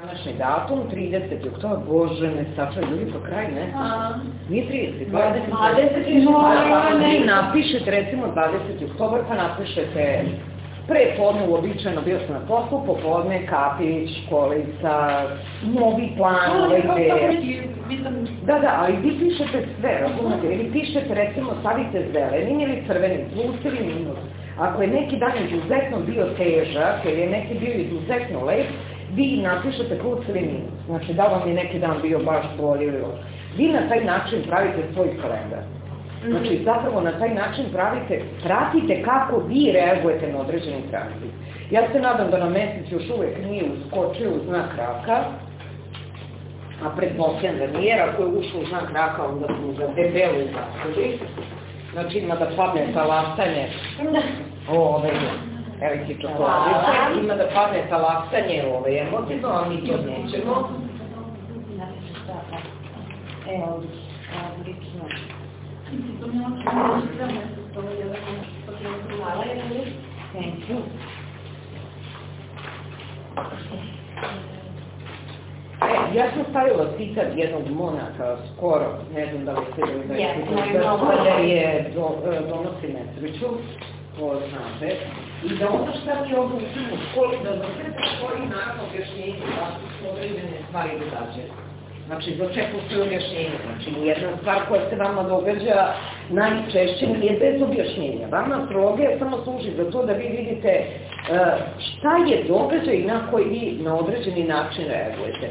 Današnji datum, 30. oktober, bože me sačuvaj, ljudi po kraj, ne? Nije 30, 20. 20. Pa ne, napišete recimo 20. oktober, pa napišete pre podne uobičajeno bio sam na poslu, popodne kapić, školica, novi plan, nove ideje. Da, da, ali vi pišete sve, razumete, ili pišete recimo stavite zelenim ili crvenim, plus ili minus. Ako je neki dan izuzetno bio težak, ili je neki bio izuzetno lep, vi napišete plus ili minus. Znači da vam je neki dan bio baš bolji ili loš. Vi na taj način pravite svoj kalendar. Znači, zapravo na taj način pravite, pratite kako vi reagujete na određeni tranzit. Ja se nadam da na mesec još uvek nije uskočio u znak raka, a pretpostavljam da nije, ako je ušao u znak raka, onda smo ga debelo izglasili. Znači, ima da padne talastanje, ove, evo ti čokoladice, ima da padne talastanje ove emotivno, a mi to nećemo. Evo, odlično. Hvala, Jelena. Thank you. E, ja sam stavila citat jednog monaka skoro, ne znam da li ste da je Yes, citat, I da know. gospodar je do, e, donosi nesreću, to znate, i da ono šta mi ovdje učimo u školi, da za sve postoji naravno objašnjenje zašto su određene stvari događaju. Znači, za čega postoji objašnjenje? Znači, jedna stvar koja se vama događa najčešće nije bez objašnjenja. Vama astrologija samo služi za to da vi vidite e, šta je događaj na koji vi na određeni način reagujete.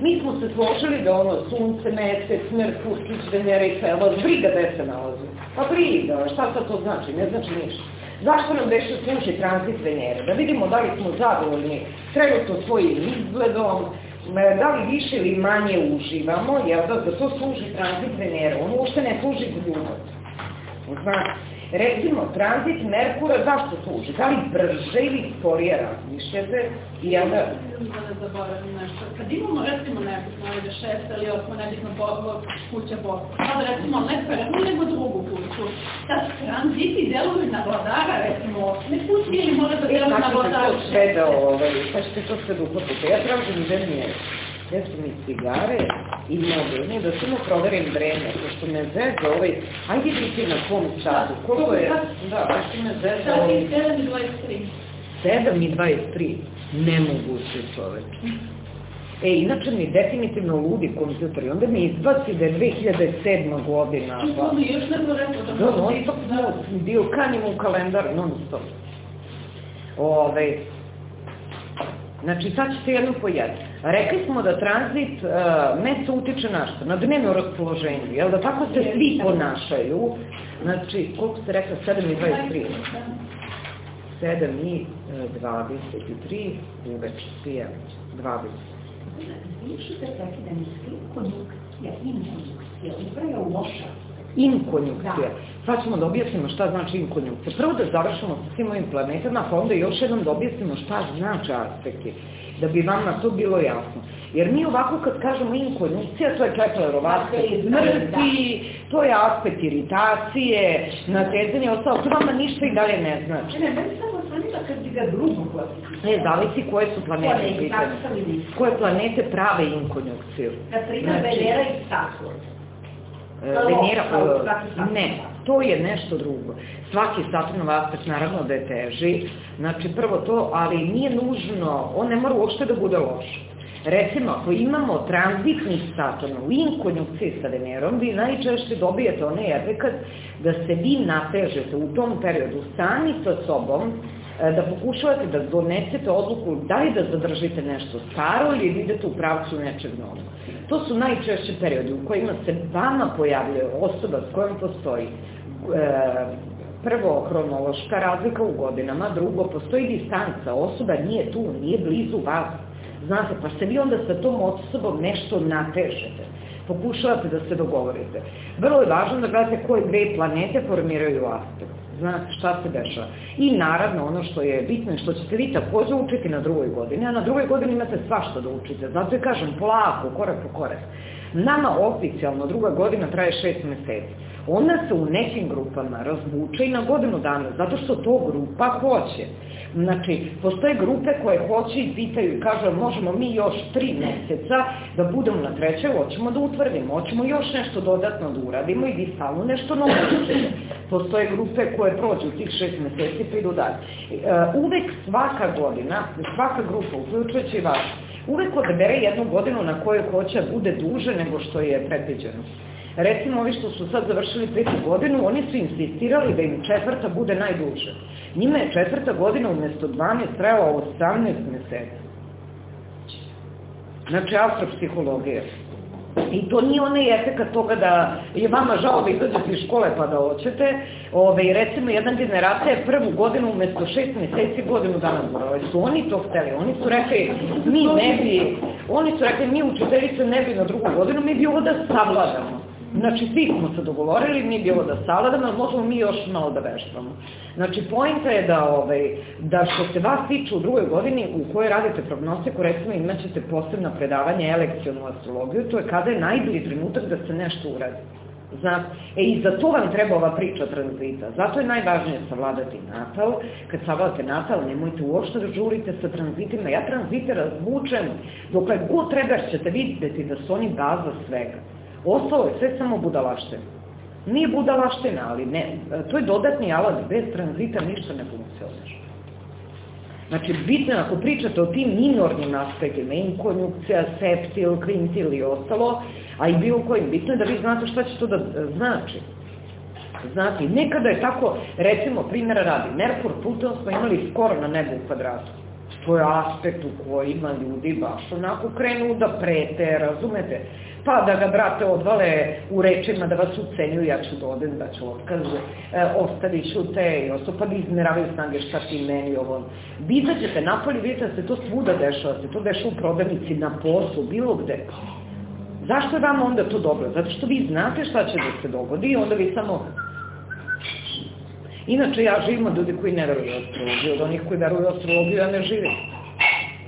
Mi smo se složili da ono sunce, mesec, Merkur, Kić, Venera i Fela, briga gde se nalazi. Pa briga, šta sad to znači? Ne znači ništa. Zašto nam beše služi tranzit Venere? Da vidimo da li smo zadovoljni trenutno svojim izgledom, e, da li više ili manje uživamo, jer da, da to služi tranzit Venere. On uopšte ne služi za ljubav. Znate, recimo, tranzit Merkura zašto služi? Da li brže ili sporije razmišljate? I jel da, da ne zaboravim nešto. Kad imamo recimo nebitno, ajde šest ili osmo nebitno bo, kuća Boga, sada recimo ne prvu nego drugu kuću. Da tranziti deluju na vladara, recimo osme kuće ili mora da E, deluju na kako se vladara to sve da, ovaj, pa ćete to sve da upotite. Ja tražim gde mi je, gde su mi cigare i mobilni, da samo proverim vreme, pošto me zeza ovaj, ajde biti na kom satu, koliko je, da, pošto me zeza Sad ovaj, je 7 i 23. 7 i 23, nemoguće čoveče. E, inače mi definitivno ludi kompjuter i onda mi izbaci da je 2007. godina. To mi još neko rekao da Da, non stop smo dio kanimo u kalendar, non stop. Ove, znači sad ćete jedno po jedno. Rekli smo da tranzit uh, meseca utiče na što? Na dnevno raspoloženje, jel da tako se svi ponašaju? Znači, koliko ste rekla, 7 i 23? 7 i 23, uveče, pijem, 20. Pišite prekidani skrip konjukcija, inkonjukcija, upravo loša. Inkonjukcija. Da. Sad ćemo da objasnimo šta znači inkonjukcija. Prvo da završimo sa svim ovim planetama, pa onda još jednom da objasnimo šta znači aspekti. Da bi vam na to bilo jasno. Jer mi ovako kad kažemo inkonjukcija, to je Keplerov aspekt smrti, to je aspekt iritacije, natezanje, ostalo, to vama ništa i dalje ne znači. Ne, meni zanima kad bi ga drugo klasificirali. Ne, zavisi koje su planete u pitanju. Koje planete prave inkonjukciju. Na primjer, Venera i Saturn. E, Da, Venera, e, ne, to je nešto drugo. Svaki Saturnov aspekt naravno da je teži, znači prvo to, ali nije nužno, on ne mora uopšte da bude loš. Recimo, ako imamo tranzitni Saturn u inkonjukciji sa Venerom, vi najčešće dobijete onaj efekt da se vi natežete u tom periodu sami sa sobom, da pokušavate da donesete odluku da li da zadržite nešto staro ili da idete u pravcu nečeg novog. To su najčešće periodi u kojima se vama pojavljuje osoba s kojom postoji e, prvo hronološka razlika u godinama, drugo postoji distanca, osoba nije tu, nije blizu vas. Znate, pa se vi onda sa tom osobom nešto natežete. Pokušavate da se dogovorite. Vrlo je važno da gledate koje dve planete formiraju aspekt. Znate šta se dešava. I naravno ono što je bitno je što ćete vi takođe učiti na drugoj godini, a na drugoj godini imate svašta da učite. Zato je kažem polako, korak po korak. Nama oficijalno druga godina traje šest meseci. ona se u nekim grupama razvuče i na godinu dana, zato što to grupa hoće. Znači, postoje grupe koje hoće i pitaju i kažu, možemo mi još tri meseca da budemo na trećoj, hoćemo da utvrdimo, hoćemo još nešto dodatno da uradimo i vi stalno nešto novo učite. Postoje grupe koje prođu tih šest meseci pa idu dalje. E, uvek svaka godina, svaka grupa, uključujući i vaš, uvek odabere jednu godinu na kojoj hoće da bude duže nego što je predviđeno. Recimo, ovi što su sad završili petu godinu, oni su insistirali da im četvrta bude najduže. Njima je četvrta godina umesto 12 trebala 18 meseci. Znači, astropsihologija. I to nije onaj efekat toga da je vama žao da izađete iz škole pa da hoćete. Ove, recimo, jedna generacija je prvu godinu umesto šest meseci godinu dana morali. Su oni to hteli. Oni su rekli, mi ne bi, oni su rekli, mi učiteljice ne bi na drugu godinu, mi bi ovo da savladamo. Znači, svi smo se dogovorili, mi bi ovo da savladamo, ali možemo mi još malo da veštamo. Znači, pojenta je da, ovaj, da što se vas tiče u drugoj godini u kojoj radite prognostiku, recimo imat ćete posebno predavanje elekcijonu astrologiju, to je kada je najbolji trenutak da se nešto uradi. Znate, e i za to vam treba ova priča tranzita. Zato je najvažnije savladati natal. Kad savladate natal, nemojte uopšte da žurite sa tranzitima. Ja tranzite razvučem, dokle god treba ćete videti da su oni baza svega. Ostalo je sve samo budalaštine. Nije budalaština, ali ne, to je dodatni alat, bez tranzita ništa ne funkcioniše. Znači, bitno ako pričate o tim minornim aspektima, inkonjukcija, septil, kvintil i ostalo, a i bilo kojim, bitno je da vi znate šta će to da znači. Znate, nekada je tako, recimo, primjera radi, Merkur Pluton smo imali skoro na nebu u kvadratu. To je aspekt u kojima ljudi baš onako krenu da prete, razumete? pa da ga, brate, odvale u rečima da vas ucenjuju, ja ću da odem, da ću otkaz, e, ostavi ću te i osto, pa da izmeravaju snage šta ti meni ovo. Vi izađete napolje, vidite da se to svuda dešava, da se to dešava u prodavnici, na poslu, bilo gde. Zašto je vam onda to dobro? Zato što vi znate šta će da se dogodi i onda vi samo Inače, ja živim od ljudi koji ne veruju astrologiju, od onih koji veruju astrologiju, ja ne živim.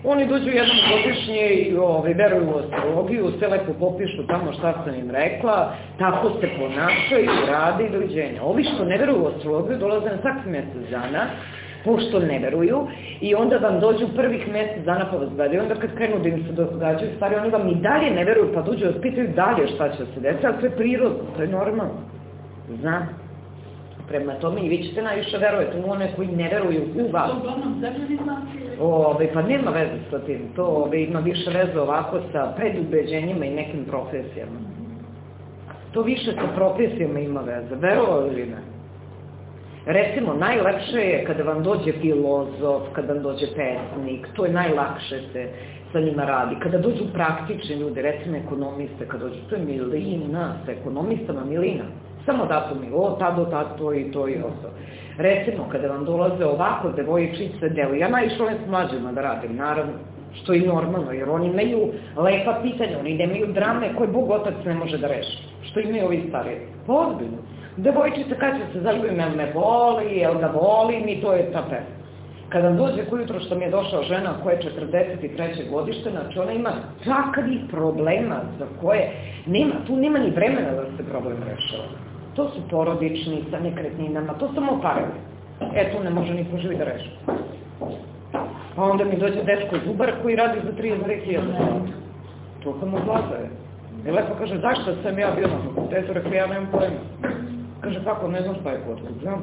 Oni dođu jednom godišnje i ovaj, veruju u astrologiju, sve lepo popišu tamo šta sam im rekla, tako se ponašaju, rade i dođenja. Ovi što ne veruju u astrologiju dolaze na svaki mesec dana, pošto ne veruju, i onda vam dođu prvih mesec dana pa vas gledaju, onda kad krenu da im se događaju stvari, oni vam i dalje ne veruju, pa dođu da pitaju dalje šta će se desiti, ali to je prirodno, to je normalno. Znam. Prema tome i vi ćete najviše verujete u one koji ne veruju u vas. Ove, pa nema veze sa tim. To ove, ima više veze ovako sa predubeđenjima i nekim profesijama. To više sa profesijama ima veze. Verovali li ne? Recimo, najlakše je kada vam dođe filozof, kada vam dođe pesnik, to je najlakše se sa njima radi. Kada dođu praktični ljudi, recimo ekonomiste, kada dođu, to je milina, sa ekonomistama milina. Samo datumi, o, tad, o, tad, to i to i oso. Recimo, kada vam dolaze ovako devojčice, delo, ja najviše s mlađima da radim, naravno, što je normalno, jer oni imaju lepa pitanja, oni nemaju drame koje Bog Otac ne može da reši, što imaju ovi stariji. Pozbiljno. Devojčica kad će se zaljubim, jel me voli, jel ga volim i to je ta pesma. Kada dođe kojutro što mi je došla žena koja je 43. godište, znači ona ima takvih problema za koje nema, tu nema ni vremena da se problem rešava. To su porodični sa nekretninama, to samo parovi. E, tu ne može ni poživi da reši. Pa onda mi dođe dečko zubar koji radi za 32.000. To sam je. I lepo kaže, zašto sam ja bio na fakultetu? Rekao, ja nemam pojma. Kaže, kako, ne znam šta je kod, znam.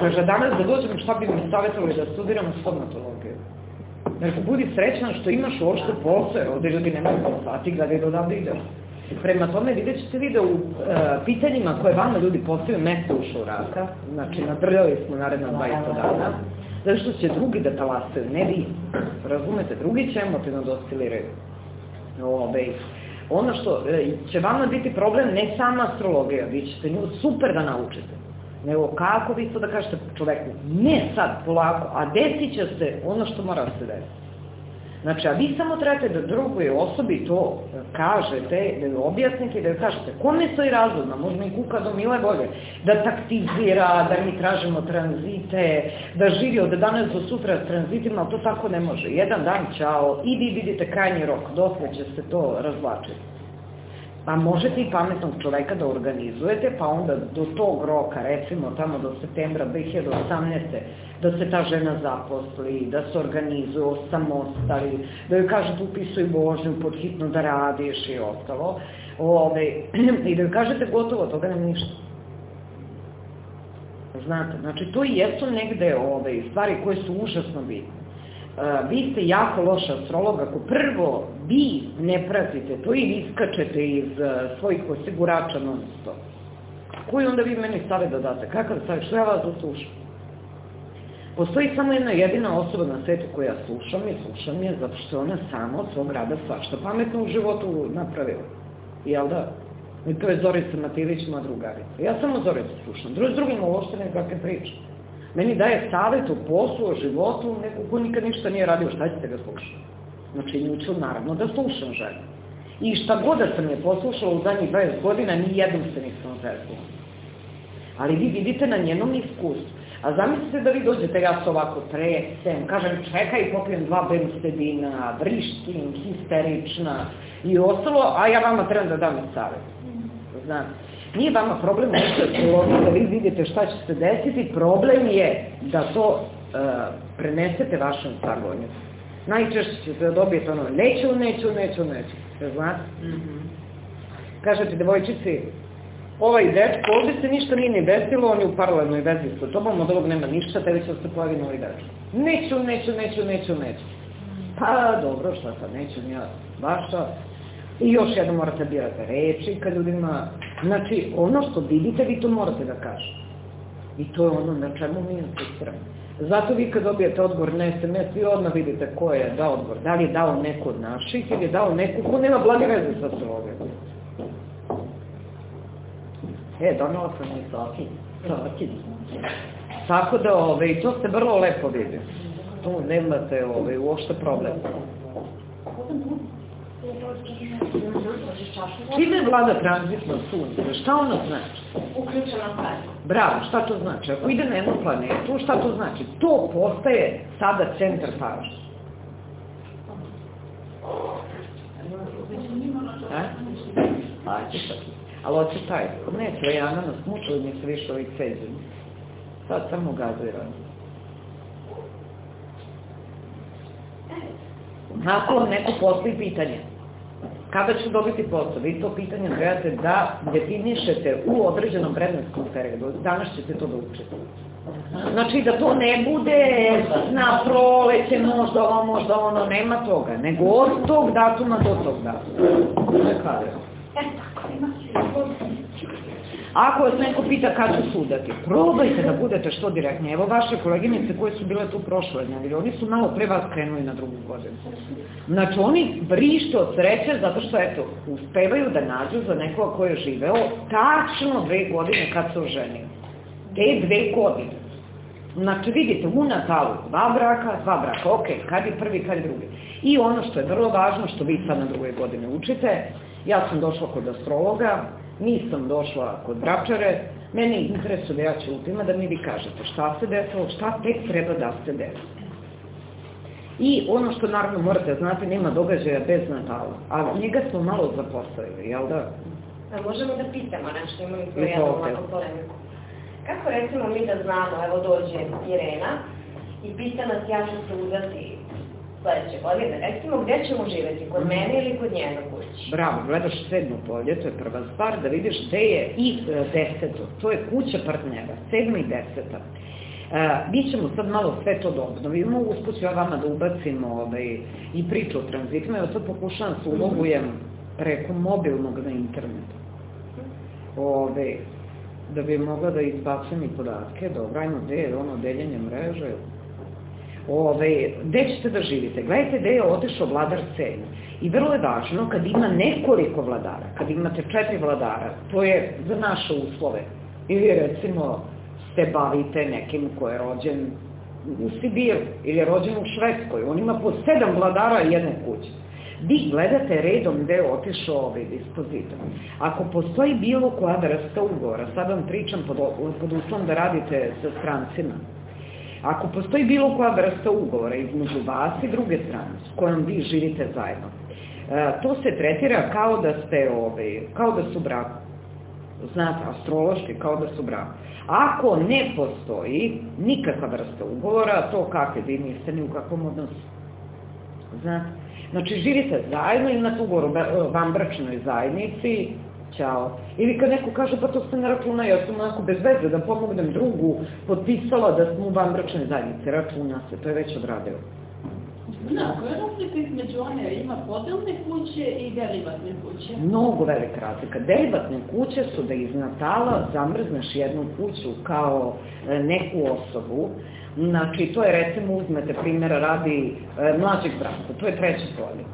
Kaže, danas da dođem šta bi mi savjetovali da studiram stomatologiju. Rekao, budi srećan što imaš uopšte posao, ovde ljudi nemaju posao, a ti gledaj da odavde ideš. Prema tome vidjet ćete video u e, pitanjima koje vama ljudi postavljaju mesto uša u raka, znači nadrljali smo naredna 20 dana, zato što će drugi da talasaju, ne vi. Razumete, drugi će emotivno da osciliraju. Ove, ono što e, će vama biti problem ne sama astrologija, vi ćete nju super da naučite, nego kako vi to da kažete čoveku, ne sad, polako, a desit će se ono što mora da se desiti. Znači, a vi samo trebate da drugoj osobi to kažete, da joj objasnite da joj kažete kome stoji razlog, možda i kuka do mile bolje, da taktizira, da mi tražimo tranzite, da živi od danas do sutra s tranzitima, ali to tako ne može. Jedan dan, čao, i vi vidite krajnji rok, dosle će se to razvlačiti. Pa možete i pametnog čoveka da organizujete, pa onda do tog roka, recimo tamo do septembra 2018. da se ta žena zaposli, da se organizuje, osamostali, da joj kažete upisuj Božnju, podhitno da radiš i ostalo. Ove, I da joj kažete gotovo, toga nema ništa. Znate, znači to i jesu negde ove, stvari koje su užasno bitne. Uh, vi ste jako loš astrolog ako prvo vi ne pratite to i vi iz uh, svojih osigurača non stop. Koji onda vi meni stave da date? Kakav stave? Što ja vas da slušam? Postoji samo jedna jedina osoba na svetu koja ja slušam i slušam je zato što ona sama od svog rada svašta pametno u životu napravila. Jel da? I to je Zorica Mativić, moja drugarica. Ja samo Zoricu slušam. Drugi s drugima uopšte nekakve priče. Meni daje savjet o poslu, o životu, neko ko nikad ništa nije radio, šta ćete ga slušati? Znači, nju ću naravno da slušam ženu. I šta god da sam je poslušala u zadnjih 20 godina, ni jednom se nisam zezgula. Ali vi vidite na njenom iskustvu. A zamislite da vi dođete, ja se ovako tresem, kažem čekaj, popijem dva bensedina, vrištim, histerična i ostalo, a ja vama trebam da dam savjet. Znate. Nije vama problem nešto da vi vidite šta će se desiti, problem je da to uh, prenesete vašem sagonju. Najčešće ćete da dobijete ono, neću, neću, neću, neću. Se znate? Mm -hmm. Kažete devojčici, ovaj dečko, ovde se ništa nije ni desilo, on je u paralelnoj vezi sa tobom, od ovog nema ništa, tebi će se pojavi novi dečko. Neću, neću, neću, neću, neću. Pa dobro, šta sad, neću ja vaša, I još jedno morate birate reči kad ljudima... Znači, ono što vidite, vi to morate da kažete. I to je ono na čemu mi insistiramo. Zato vi kad dobijete odgovor na SMS, vi odmah vidite ko je dao odgovor. Da li je dao neko od naših ili je dao neko ko nema blage veze sa astrologijom. E, donala sam i Sofi. Sofi. Tako da, ove, to se vrlo lepo vidi. Tu nemate ove, uopšte problem. Čime vlada tranzitno sunce? Šta ono znači? Uključena stanje. Bravo, šta to znači? Ako ide na jednu planetu, šta to znači? To postaje sada centar pažnje. A? Ajde sad. Ali oće taj, neće, Jana nas mučili mi se više ovih cezini. Sad samo gazujem. Ako vam neko postoji pitanje, kada ću dobiti posao? Vi to pitanje trebate da definišete u određenom vremenskom periodu. Danas ćete to da učite. Znači da to ne bude na proleće, možda ovo, možda ono, nema toga, nego od tog datuma do tog datuma. Kada? E, ima Ako vas neko pita kad ću sudati, probajte da budete što direktni. Evo vaše koleginice koje su bile tu prošle nedelje, oni su malo pre vas krenuli na drugu godinu. Znači oni vrište od sreće zato što, eto, uspevaju da nađu za nekoga ko je živeo tačno dve godine kad se oženio. Te dve godine. Znači, vidite, u Natalu dva braka, dva braka, ok, kad je prvi, kad je drugi. I ono što je vrlo važno, što vi sad na druge godine učite, ja sam došla kod astrologa, Nisam došla kod bračare, mene interesuje da ja ćutim, da mi vi kažete šta se desilo, šta tek treba da se desi. I ono što naravno morate znati, nema događaja bez Natala, a njega smo malo zapostavili, jel da? A možemo da pitamo nešto, imali smo jednu ovako polemiku. Kako recimo mi da znamo, evo dođe Irena i pita nas ja ću se udati sledeće godine, recimo gde ćemo živeti, kod mene ili kod njena kući? Bravo, gledaš sedmo polje, to je prva stvar, da vidiš gde je i e, deseto, to je kuća partnera, sedmo i deseta. Uh, mi ćemo sad malo sve to da obnovimo, usput ću ja vama da ubacim ovaj, i priču o tranzitima, ja sad pokušavam da se ulogujem preko mobilnog na internetu. Ove, da bi mogla da izbacim i podatke, dobro, ajmo gde je ono deljenje mreže, ove, gde ćete da živite. Gledajte gde je otišao vladar Senja. I vrlo je važno kad ima nekoliko vladara, kad imate četiri vladara, to je za naše uslove. Ili recimo se bavite nekim ko je rođen u Sibiru ili je rođen u Švedskoj. On ima po sedam vladara jedne kuće. Vi gledate redom gde je otišao ovaj dispozitor. Ako postoji bilo koja vrsta ugovora, sad vam pričam pod, pod uslovom da radite sa strancima, Ako postoji bilo koja vrsta ugovora između vas i druge strane s kojom vi živite zajedno, to se tretira kao da ste, ovaj, kao da su brak. Znate, astrološki, kao da su brak. Ako ne postoji nikakva vrsta ugovora, to kakve vi niste ni u kakvom odnosu. Znate? Znači, živite zajedno, imate ugovor u vanbračnoj zajednici, ćao. Ili kad neko kaže, pa to se ne računa, ja sam onako bez veze da pomognem drugu, potpisala da smo u vanbračnoj zajednici, računa se, to je već odradio. Da, koja je razlika između one, ima podelne kuće i derivatne kuće? Mnogo velika razlika. Derivatne kuće su da iz Natala zamrzneš jednu kuću kao e, neku osobu, Znači, to je recimo, uzmete primjera radi e, mlađeg brata, to je treće polje.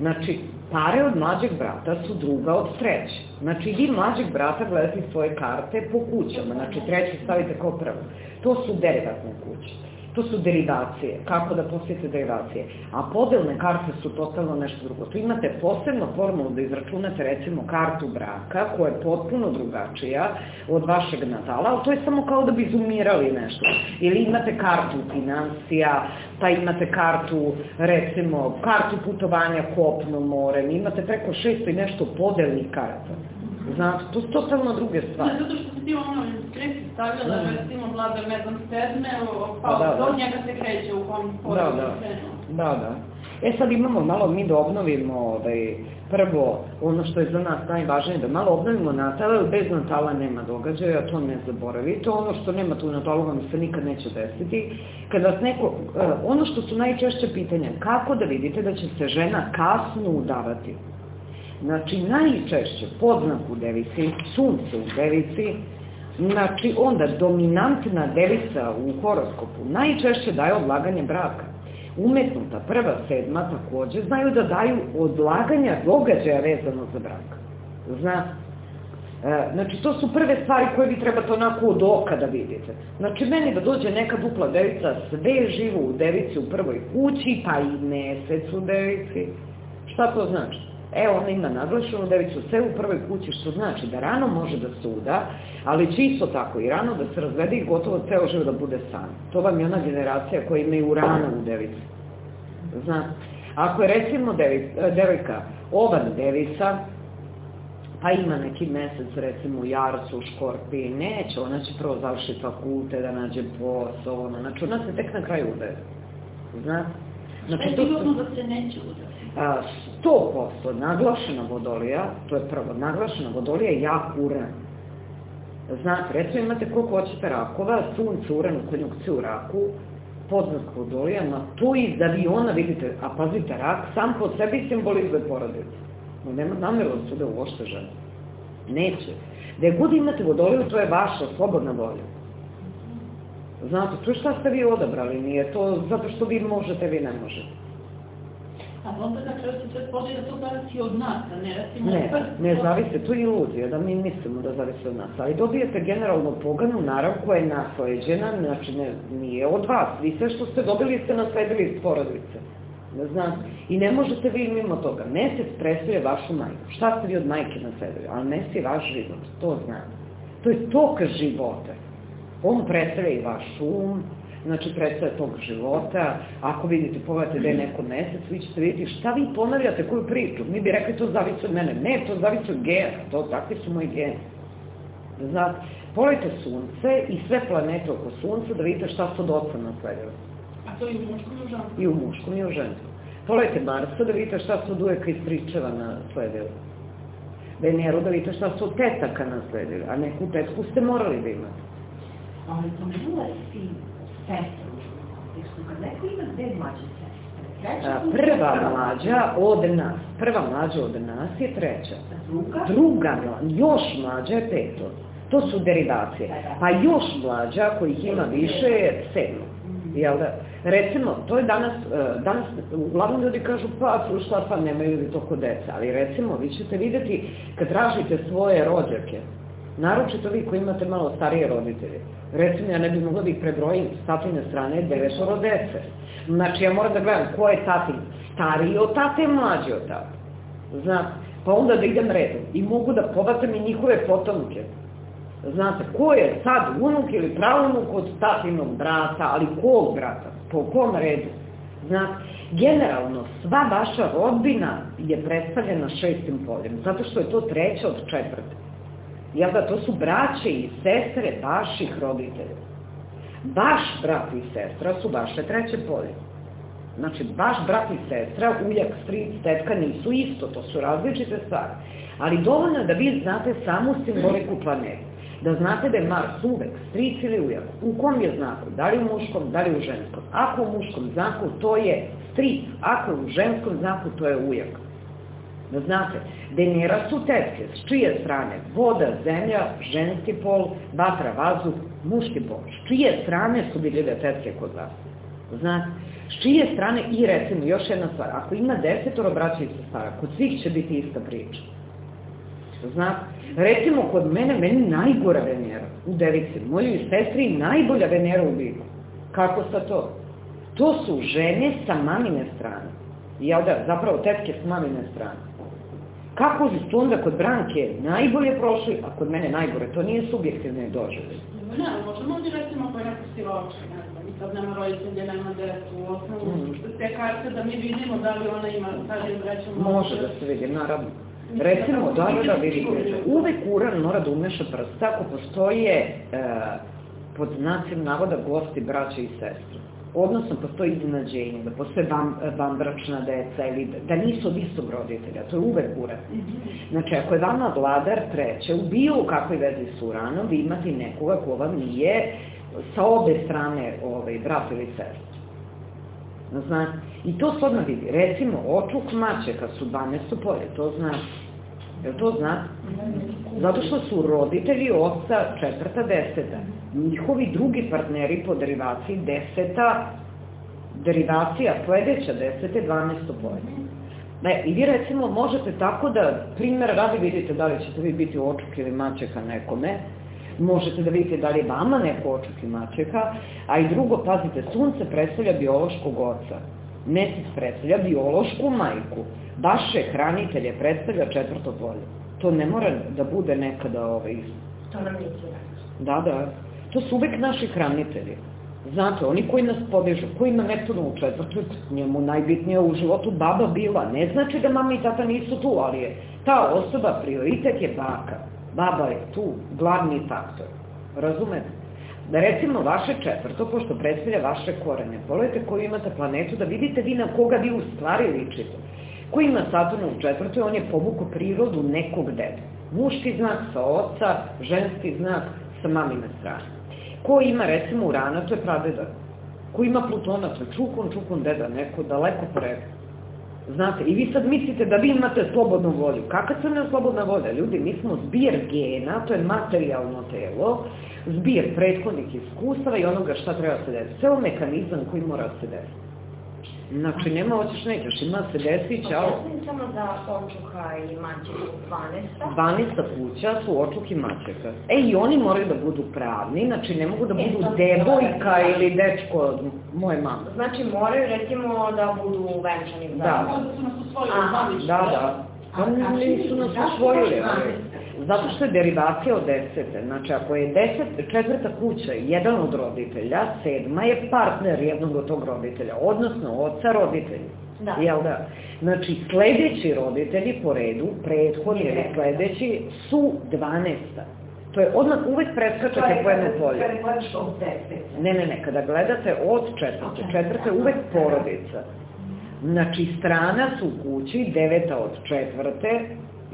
Znači, pare od mlađeg brata su druga od treće. Znači, vi mlađeg brata gledate svoje karte po kućama, znači treće stavite kao prvo. To su derivatne kuće. To su derivacije, kako da posjetite derivacije. A podelne karte su totalno nešto drugo. Tu imate posebno formulu da izračunate recimo kartu braka, koja je potpuno drugačija od vašeg natala, ali to je samo kao da bi izumirali nešto. Ili imate kartu financija, pa imate kartu, recimo, kartu putovanja kopnom morem, imate preko šesto i nešto podelnih karta. Znate, to su totalno druge stvari. Da, zato što se ti ono skripti stavljala, da. recimo, Vladar, ne znam, sedme, pa da, da, do njega se kreće u kom da, da. da, da. E sad imamo malo mi da obnovimo ovaj, prvo ono što je za nas najvažnije, da malo obnovimo Natala, jer bez Natala nema događaja, to ne zaboravite. Ono što nema tu Natalu vam se nikad neće desiti. Kada vas neko, eh, ono što su najčešće pitanja, kako da vidite da će se žena kasno udavati? Znači, najčešće podznak u devici, sunce u devici, znači onda dominantna devica u horoskopu najčešće daje odlaganje braka. Umetnuta prva sedma takođe znaju da daju odlaganja događaja vezano za brak. Zna, e, Znači, to su prve stvari koje vi trebate onako od oka da vidite. Znači, meni da dođe neka dupla devica, sve živo u devici u prvoj kući, pa i mesec u devici. Šta to znači? E, ona ima naglašenu devicu sve u prvoj kući, što znači da rano može da se uda, ali će isto tako i rano da se razvede i gotovo ceo živ da bude sam. To vam je ona generacija koja ima i urana u devici. Zna, ako je recimo devic, devojka ovan devica, pa ima neki mesec recimo u Jarsu, u Škorpiji, neće, ona će prvo završiti fakulte, da nađe posao, ona, znači ona se tek na kraju udaje. Zna? Znači, to su... da se neće udati? 100% naglašena vodolija, to je prvo, naglašena vodolija je jak uran. Znate, recimo imate koliko hoćete rakova, sunce, uran u konjukciji u raku, poznat vodolija, na tu iz aviona vidite, a pazite, rak sam po sebi simbolizuje porodicu. No, nema namjeru da se da uošte žene. Neće. Gde god imate vodoliju, to je vaša slobodna volja. Znate, to je šta ste vi odabrali, nije to zato što vi možete, vi ne možete. A onda na kraju se pretpostavlja da to zavisi od nas, a ne recimo... Ne, ne zavise, to je iluzija, da mi mislimo da zavisi od nas, ali dobijete generalno poganu narav koja je nasleđena, znači ne, nije od vas, vi sve što ste dobili ste nasledili iz porodice. Ne znam, i ne možete vi mimo toga. Mesec predstavlja vašu majku. Šta ste vi od majke nasledili? Ali mesec je vaš život, to znam. To je tok života. On predstavlja i vaš um, znači predstave tog života. Ako vidite, pogledajte da je neko mesec, vi ćete vidjeti šta vi ponavljate, koju priču. Mi bi rekli to zavisi od mene. Ne, to zavisi od gena, to takvi su moji geni. Znate, pogledajte sunce i sve planete oko sunca da vidite šta su od oca nasledili. A to i u muškom i u ženskom? I u muškom i u ženskom. Pogledajte Marsa da vidite šta su od uveka iz pričeva nasledili. Veneru da vidite šta su od tetaka nasledili, a neku tetku ste morali da imate. Ali to ne mora Prva mlađa od nas, prva mlađa od nas je treća. Druga? Još mlađa je peto. To su derivacije. Pa još mlađa, kojih ima više, je sedmo. Jel da? Recimo, to je danas, e, danas uglavnom ljudi kažu, pa šta pa nemaju li toko deca, ali recimo, vi ćete videti kad tražite svoje rođake, naročito vi koji imate malo starije roditelje, recimo ja ne bih mogla da ih prebrojim s tatine strane devetoro dece. Znači ja moram da gledam ko je tatin stariji od tate mlađi od tate. Znate, pa onda da idem redom i mogu da povatam i njihove potomke. Znate, ko je sad unuk ili pravunuk od tatinog brata, ali kog brata, po kom redu? Znate, generalno sva vaša rodbina je predstavljena šestim poljem, zato što je to treća od četvrte. Jel da, to su braće i sestre vaših roditelja. Vaš brat i sestra su vaše treće polje. Znači, vaš brat i sestra, ujak, stric, tetka nisu isto, to su različite stvari. Ali dovoljno da vi znate samu simboliku planeta. Da znate da je Mars uvek stric ili ujak. U kom je znaku? Da li u muškom, da li u ženskom? Ako u muškom znaku, to je stric. Ako u ženskom znaku, to je ujak. Da znate, Venera su tetke, s čije strane? Voda, zemlja, ženski pol, vatra, vazduh, muški pol. S čije strane su bile tetke kod vas? Znate, s čije strane i recimo još jedna stvar, ako ima desetoro braća i sestara, kod svih će biti ista priča. Znate, recimo kod mene, meni najgora Venera u devici, mojoj sestri najbolja Venera u biku. Kako sa to? To su žene sa mamine strane. Jel da, zapravo tetke s mamine strane. Kako su onda kod Branke najbolje prošli, a kod mene najgore? To nije subjektivno doživlje. Ne, možemo ovdje recimo ako je neko siroče, ne znam, i sad nema roditelje, nema decu, osnovu, mm. te karte da mi vidimo da li ona ima, kažem, rećemo... Može da se vidi, naravno. Recimo, da li da vidite, uvek uran mora da umeša prst, ako postoje, e, pod znacim navoda, gosti, braća i sestre odnosno postoji iznenađenje, da postoje van, vanbračna deca ili da nisu od istog roditelja, to je uvek urat. Znači, ako je vama vladar treće, u bilo kakvoj vezi s Uranom, vi imate nekoga ko vam nije sa obe strane ovaj, brat ili sestra. Znači, I to se odmah vidi. Recimo, očuk mačeka su 12. polje, to znači. Jel to zna? Zato što su roditelji oca četvrta deseta. Njihovi drugi partneri po derivaciji deseta, derivacija sledeća desete, 12. polje. Ne, I vi recimo možete tako da, primjer radi vidite da li ćete vi biti očuk ili mačeka nekome, možete da vidite da li je vama neko očuk i mačeka, a i drugo, pazite, sunce predstavlja biološkog oca, mesec predstavlja biološku majku, vaše hranitelje predstavlja četvrto polje. To ne mora da bude nekada ovaj... To nam nije Da, da. To su uvek naši hranitelji. Znate, oni koji nas podižu, koji ima Neptunu u četvrtu, njemu najbitnije u životu baba bila. Ne znači da mama i tata nisu tu, ali je ta osoba, prioritet je baka. Baba je tu, glavni faktor. Razumete? Da recimo vaše četvrto, pošto predstavlja vaše korene, pogledajte koju imate planetu, da vidite vi na koga vi u stvari ličite. Ko ima Saturna u četvrtoj, on je povuko prirodu nekog dede. Muški znak sa oca, ženski znak sa mamine strane. Ko ima recimo Urana, to je pradeda. Ko ima Plutona, to je čukon, čukon deda, neko daleko preko. Znate, i vi sad mislite da vi imate slobodnu volju. Kakva se ne slobodna volja? Ljudi, mi smo zbir gena, to je materijalno telo, zbir prethodnih iskustava i onoga šta treba se desiti. Ceo mekanizam koji mora se desiti. Znači, nema hoćeš nećeš, ima se desi, čao. Objasnim samo za očuha i mačeku 12. 12. kuća su očuk i mačeka. E, i oni moraju da budu pravni, znači ne mogu da e, budu e, devojka ili dečko moje mame. Znači, moraju, recimo, da budu venčani. Da. Da usvojili. Da, da. Oni su nas usvojili, ali... Zato što je derivacija od desete. Znači, ako je deset, četvrta kuća jedan od roditelja, sedma je partner jednog od tog roditelja, odnosno oca roditelja. Da. Jel da? Znači, sledeći roditelji po redu, prethodni ili sledeći, su dvanesta. To je odmah uvek preskačate po jedno polje. Kada gledaš od desete. Ne, ne, ne, kada gledate od četvrte, četvrte uvek porodica. Znači, strana su u kući, deveta od četvrte,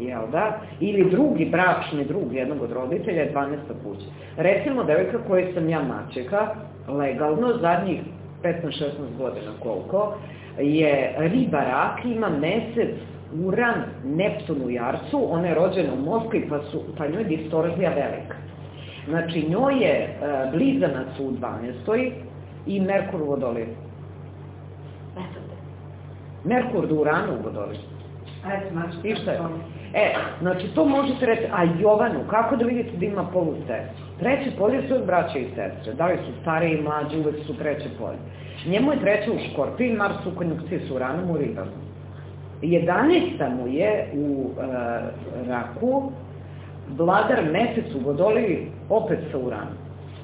jel da, ili drugi bračni drug jednog od roditelja je 12. kuća. Recimo, devojka koja sam ja mačeka, legalno, zadnjih 15-16 godina koliko, je riba rak, ima mesec Uran, Neptun u Jarcu, ona je rođena u Moskvi, pa, su, pa njoj je distorzija velika. Znači, njoj je e, blizanac u 12. i Merkur u Vodoliju. Merkur u Uranu u Vodoliju. I šta je? E, znači to možete reći, a Jovanu, kako da vidite da ima polu sestru? Treće polje su braće i sestre, da li su stare i mlađe, uvek su treće polje. Njemu je treće u škorpiju, Mars u konjukciji su Uranom u ribama. 11. mu je u e, raku, vladar mesec u Vodoli opet sa Uranom.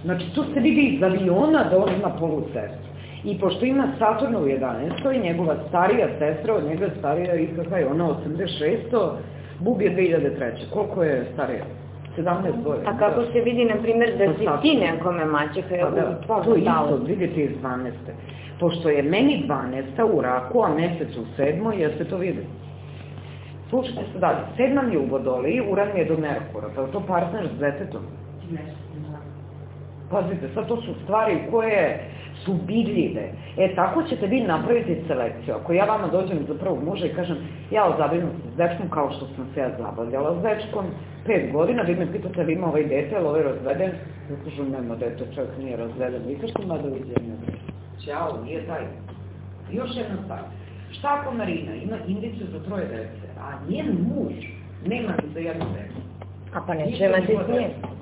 Znači, to se vidi iz aviona da on ima polu sestru. I pošto ima Saturna u 11. njegova starija sestra od njega starija i kakva je ona 86. Bub je 2003. Koliko je starija? 17 godina. A kako se vidi, na primjer, da si ti nekome maćeha pa da, u tvom To isto, vidite iz 12. Pošto je meni 12. u raku, a mesec u 7. jeste to vidjeti. Slušajte se dalje. Sedma mi je u Vodoliji, uran mi je do Merkura. Pa je to partner s detetom? Pazite, sad to su stvari koje su vidljive. E, tako ćete vi napraviti selekciju. Ako ja vama dođem za prvog muža i kažem, ja ozabavljam se s dečkom kao što sam se ja zabavljala s dečkom, pet godina, vi me pitate li ima ovaj dete, ali ovaj razveden, ja kažem, nema dete, čovjek nije razveden, vi kažete, ma doviđenja. Ćao, nije taj. Još jedna stvar. Šta ako Marina ima indiciju za troje dece, a njen muž nema ni za jedno dete? A pa neće imati s njim.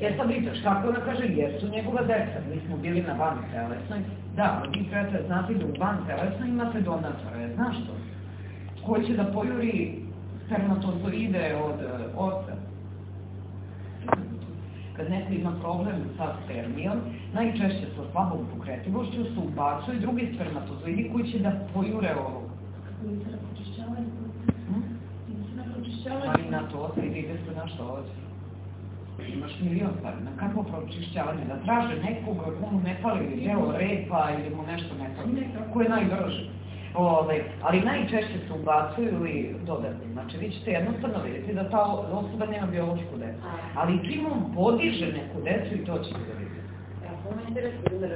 Jer sad vidite, šta ako ona kaže, jesu njegova deca, mi smo bili na van telesnoj, da, vi trebate da znati da u van telesnoj imate donatore, znaš to? Ko će da pojuri spermatozoide od oca? Kad neko ima problem sa spermijom, najčešće sa slabom pokretivošću su ubacuju drugi spermatozoidi koji će da pojure ovo. Hm? Ali na to se ide se na što hoće imaš milion stvari, na kakvo pročišćavanje, da traže nekog komu ne pali ili deo repa ili mu nešto ne pali, ko je najbrže. Ove, ali najčešće se ubacuju i dodatni. Znači, vi ćete jednostavno vidjeti da ta osoba nema biološku decu. Ali čim on podiže neku decu i to ćete da vidjeti. Ja sam me interesuje, primjer,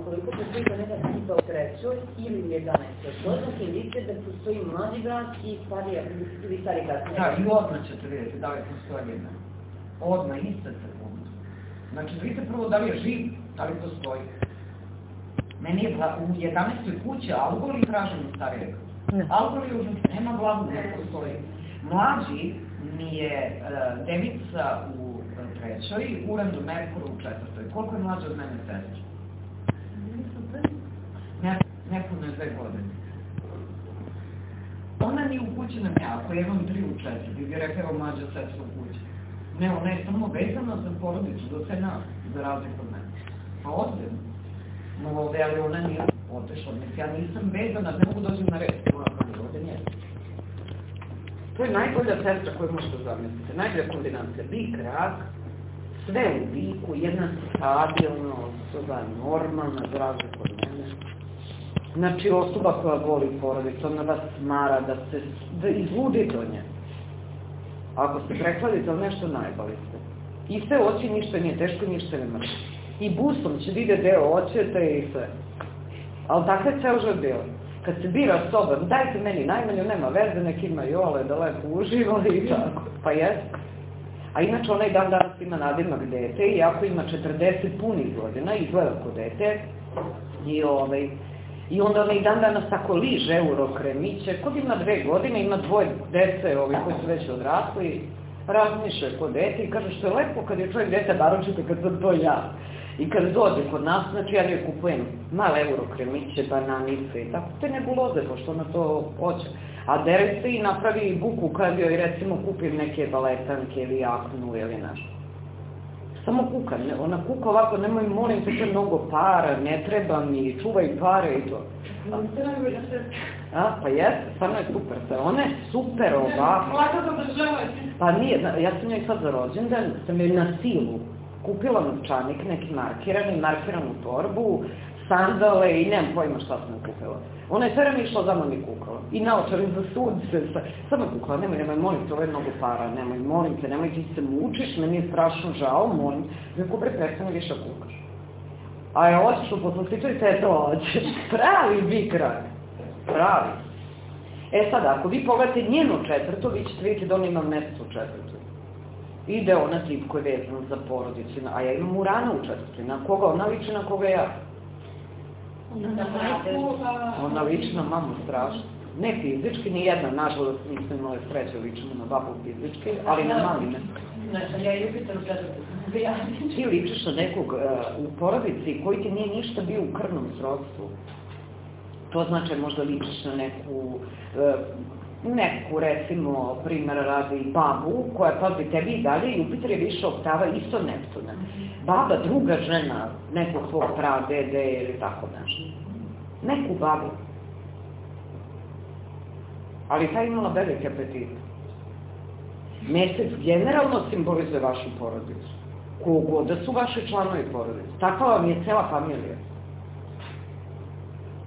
ukoliko postoji neka tipa u trećoj ili u jedanaestoj, to znači indice da postoji mlađi brak i starija, ili stari brak. Da, i odmah ćete vidjeti da li postoje jedna odmah, iste sekundu. Znači, vidite prvo da li je živ, da li postoji. Meni je u 11. kući alkohol i tražim starijeg. Alkohol je užas, nema glavu, ne postoji. Mlađi mi je uh, devica u trećoj, uran do Merkura u četvrtoj. Koliko je mlađa od mene sestra? Ne, nepuno je dve godine. Ona ni u kući nam ja, ako je imam tri u četiri, bi rekao mlađa sestra u kući. Ne, ona je samo vezana za porodicu, za sve nas, za razliku od mene. Pa ozbiljno. No, ovde, ali ona nije otešla. Mislim, ja nisam vezana, ne mogu dođem na red. Moja ovde nije. To je najbolja sestra koju možete zamisliti. Najbolja kombinacija. Bik, rak, sve u biku, jedna stabilna osoba, normalna, za razliku od mene. Znači, osoba koja voli porodicu, ona vas smara da se da izludi do nje. Ako se prekladite, ali nešto najbali ste. I sve oči ništa nije teško, ništa ne mrši. I busom će vide deo očeta i sve. Ali tako je ceo život bilo. Kad se bira soba, dajte meni najmanju, nema veze, nek ima jole da lepo uživa i tako. Pa jes. A inače onaj dan danas ima nadimak dete i ako ima 40 punih godina, izgleda ko dete, i ovaj, I onda ona i dan danas tako liže eurokremiće, kod ima dve godine, ima dvoje dece, ovi koji su već odrasli, razmišlja kod dete i kaže što je lepo kad je čovjek dete naročito kad sam to ja. I kad dođe kod nas, znači ja ne kupujem male eurokremiće, bananice i tako, te nebuloze, pošto ona to hoće. A dere se i napravi buku kad joj recimo kupim neke baletanke ili jaknu ili nešto. Samo kuka, ne, ona kuka ovako, nemoj, molim te, mnogo para, ne treba mi, čuvaj pare i to. A, pa jeste, stvarno je super sve. Ona je super ovako. Lako da Pa nije, ja sam njoj sad za rođendan, sam joj na silu kupila novčanik, neki markirani, markiranu torbu, sandale i nemam pojma šta sam kupila. Ona je sve išla za mnom i kukala. I naočari za sunce, sa, samo kukala, nemoj, nemoj, molim te, ovo je mnogo para, nemoj, molim te, nemoj ti se mučiš, meni je strašno žao, molim, kako bre prestane više kukaš. A je otišao po slustiču i te to oće. Pravi vikrak. Pravi. E sad, ako vi pogledate njenu četvrtu, vi ćete vidjeti da ona ima mesto u četvrtu. Ide ona tip koji je vezan za porodicu, a ja imam urana u četvrtu. Na koga ona liči, na koga ja. Ona lično mamu strašno. Ne fizički, ni jedna, nažalost, nismo imali sreće lično na babu fizički, ali na. Znači, Jupiter u četvrtu. Ti ličiš na nekog uh, u porodici koji ti nije ništa bio u krvnom srodstvu. To znači možda ličiš na neku uh, neku, recimo, primjera radi babu, koja, pazi, tebi i dalje, Jupiter je više oktava isto Neptuna. Baba, druga žena nekog svog pradede ili tako nešto. Neku babu. Ali ta imala velike apetite. Mesec generalno simbolizuje vašu porodicu. Kogo da su vaši članovi porodice. Takva vam je cela familija.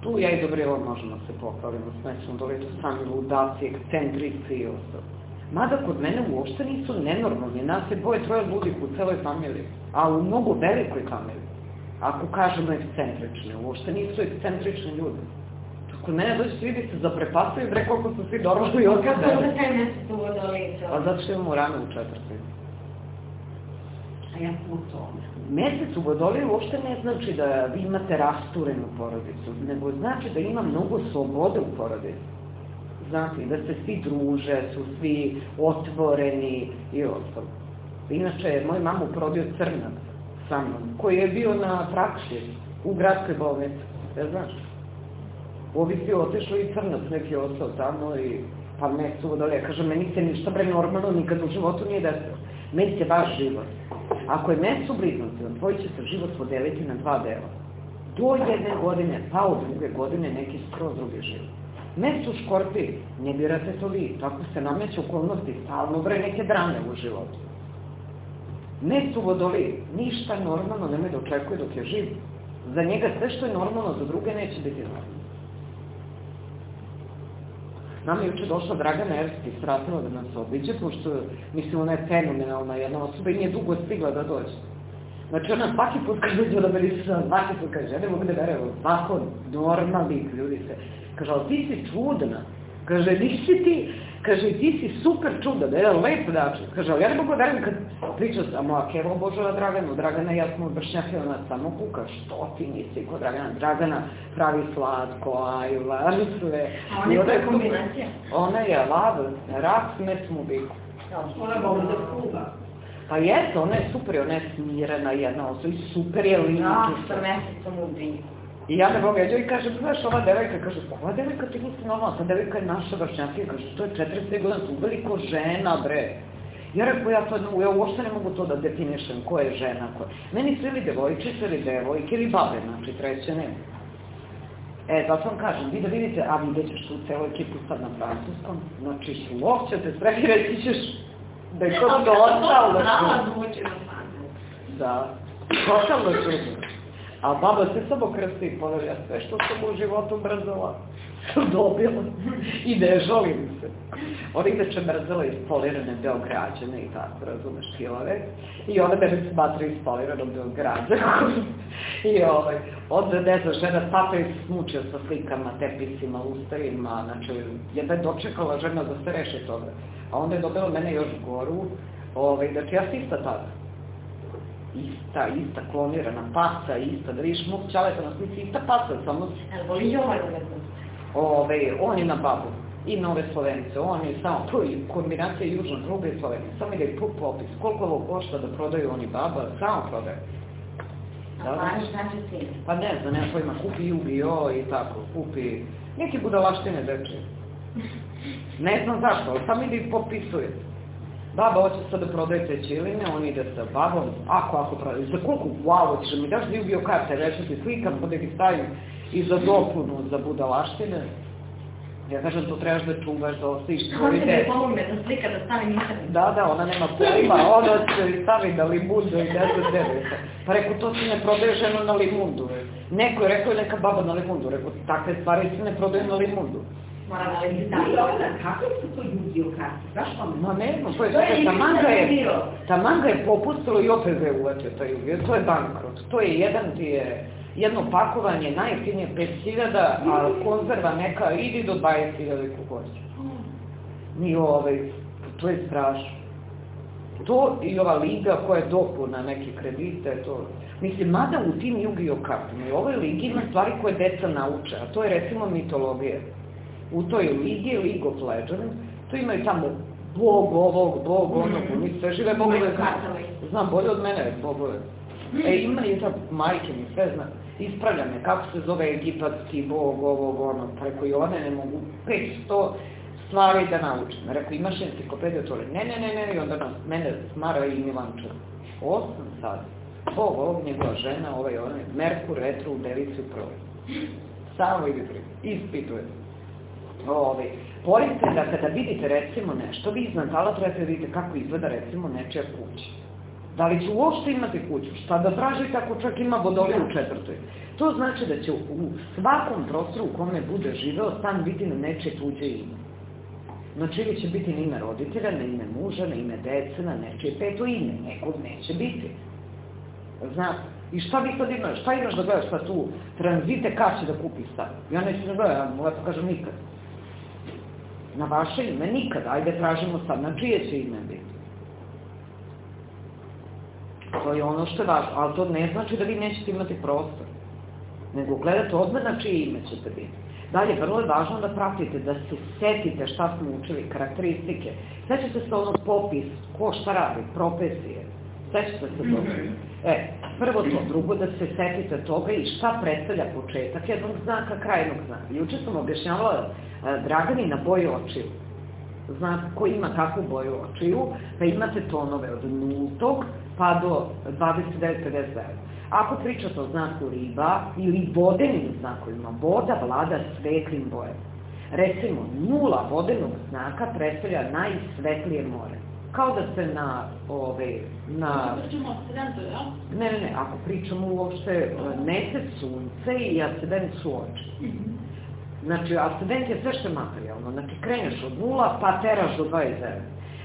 Tu ja i Dobrilo možemo se pohvaliti, smećemo da li to sami ludaci, ekscentrici i ostalo. Mada kod mene uopšte nisu nenormalni, nas je dvoje, troje ludih u celoj familiji, a u mnogo velikoj familiji. Ako kažemo ekscentrične, uopšte nisu ekscentrični ljudi. Kod mene dođe svi bi se zaprepastaju, bre koliko su svi dorvali i odgledali. Kako da taj mesec u vodolicu? Pa zato što imamo rame u četvrti. A ja sam u tome. Mesec u vodoliju uopšte ne znači da vi imate rasturenu porodicu, nego znači da ima mnogo slobode u porodici. Znate, da se svi druže, su svi otvoreni i ostalo. Inače, moj mamu prodio crnac sa mnom, koji je bio na praksi u gradskoj bolnici, ja znaš. Ovi svi otišli i crnac neki ostao tamo i pa mesec u vodoliju. Kaže, meni se ništa bre normalno nikad u životu nije desilo. Meni se baš život. Ako je mes u bliznosti, on tvoj će se život podeliti na dva dela. Do jedne godine, pa od druge godine neki skroz drugi život. Mes u škorpi, ne birate to vi, tako se nameće okolnosti, stalno bre neke drame u životu. Mes u vodoli, ništa normalno nemoj da očekuje dok je živ. Za njega sve što je normalno, za druge neće biti normalno. Nama je juče došla Dragana Erski, svratila da nas obiđe, pošto, mislim, ona je fenomenalna jedna osoba i nije dugo stigla da dođe. Znači, ona svaki put kad dođe da meni se svaki put kaže, ja ne mogu da verujem, svako normalnih ljudi se. Kaže, ali ti si čudna. Kaže, nisi ti, Kaže, ti si super čuda, da je lep način. Kaže, ali ja ne mogu da kad priča sa moja kevo Božova Dragana, Dragana ja smo vršnjake, ona samo kuka, što ti nisi kod Dragana? Dragana pravi slatko, aj, važi sve. A ona je koja kombinacija? Ona je lav, rak, smet mu biku. Ona voli da kuva. Pa jeste, ona je super, ona je smirena jedna osoba i super je linijka. Ja, sa mesecom u biku. I ja me pogađao i kažem, znaš, ova devojka, kaže, ova devojka ti nisi normalna, ta devojka je naša vršnjaka, kaže, to je 40 godina, tu veliko žena, bre. Ja rekao, ja to, ja uopšte ne mogu to da definišem, ko je žena, ko je. Meni su ili devojčice, ili devojke, ili babe, znači, treće nema. E, da vam kažem, vi da vidite, a vidjet ćeš tu celu ekipu sad na francuskom, znači, šlov će te sve i reći ćeš da je to totalno čudno. Da, totalno čudno. A baba se samo krsti i ponavlja sve što sam u životu mrzela. Sam dobila. I ne žalim se. Ona inače mrzela ispolirane Beograđane i tako, razumeš, kilove. I ona mene smatra ispoliranom Beograđanom. I ovaj, onda, ne znam, žena tata je smučio sa slikama, tepisima, lusterima, znači, jedna je dočekala žena da se reši toga. A onda je dobila mene još goru, ovaj, znači, ja si ista tada ista, ista klonirana pasa, ista, da vidiš mog čaleta na slici, ista pasa, samo... Voli umetnost? Ove, on je na babu. I nove Slovenice, on je samo, to je kombinacija južnog kluba i Slovenice. Samo ide pup popis, koliko ovo košta da prodaju oni baba, samo prodaju. Da, A pa znači sin? Pa ne znam, nema pojma, kupi Yu-Gi-Oh! i tako, kupi neki budalaštine deče. Ne znam zašto, ali samo ide i popisuje. Baba hoće sad da prodaje te čiline, on ide sa babom, ako, ako prodaje, za koliko, wow, hoćeš mi daš bio karte, reći ti slikam, pa da ih stavim i za dopunu, za budalaštine. Ja kažem, to trebaš da čuvaš, da ostaviš svoje dete. Ona se pomogne da slika da stavi internet. Da, da, ona nema pojma, ona se stavi na limundu i ne zna gde Pa rekao, to se ne prodaje ženu na limundu. Neko je rekao, neka baba na limundu. Rekao, takve stvari se ne prodaju na limundu. Moram ali da kako su to ljudi u kasi? Zašto? Ma ne znam, to je, to je, ta manga je, ta manga je popustila i opet ga je uletio taj jugi. To je bankrot. To je jedan ti je, jedno pakovanje najjeftinije 5000, a konzerva neka idi do 20.000 kukoća. I ovaj, to je strašno. To i ova liga koja je dopuna neke kredite, to... Mislim, mada u tim Yu-Gi-Oh kartama i ovoj ligi ima stvari koje deca nauče, a to je recimo mitologija u toj ligi, League of Legends, tu imaju tamo bog ovog, bog onog, mm. oni sve žive bogove, znam bolje od mene bogove. E, ima i ta majke mi sve zna, ispravlja me kako se zove egipatski bog ovog onog, preko i one ne mogu 500 stvari da naučim. Rekao, imaš enciklopediju, to ne, ne, ne, ne, i onda nas, mene smara i Milančar. Osam sad. Bog ovog, njegova žena, ovaj, onaj, Merkur, retro, u devici, u Samo idete, ispitujete. Ovi, Pored da kada vidite recimo nešto, vi iznad tala trebate da vidite kako izgleda recimo nečija kuća. Da li će uopšte imati kuću? Šta da tražite ako čak ima vodoli u četvrtoj? To znači da će u svakom prostoru u kome bude živeo stan biti na nečije tuđe ime. Znači ili će biti na ime roditelja, na ime muža, na ime dece, na nečije peto ime. Nekog neće biti. Znate? I šta vi sad imaš? Šta imaš da gledaš sad tu tranzite kad će da kupi stan? Ja neću da gledam, lepo kažem nikad. Na vaše ime nikad. Ajde tražimo sad na čije će ime biti. To je ono što je važno, ali to ne znači da vi nećete imati prostor. Nego gledate odmah na čije ime ćete biti. Dalje, vrlo je važno da pratite, da se setite šta smo učili, karakteristike. Sećate se ono popis, ko šta radi, profesije. Sećate se toga. E, prvo to, drugo da se setite toga i šta predstavlja početak jednog znaka, krajnog znaka. Juče sam objašnjavala e, Dragani na boju očiju. Znak ko ima kakvu boju očiju, pa imate tonove od nultog pa do 29.59. Ako pričate o znaku riba ili vodenim znakovima, voda vlada svetlim bojem. Recimo, nula vodenog znaka predstavlja najsvetlije more. Kao da se na, ove, na... Pričamo o ascendentu, ja? Ne, ne, ne, ako pričamo uopšte e, mesec, sunce i ascendent su oči. Mhm. Znači, ascendent je sve što je materijalno. Znači, kreneš od nula, pa teraš do 29.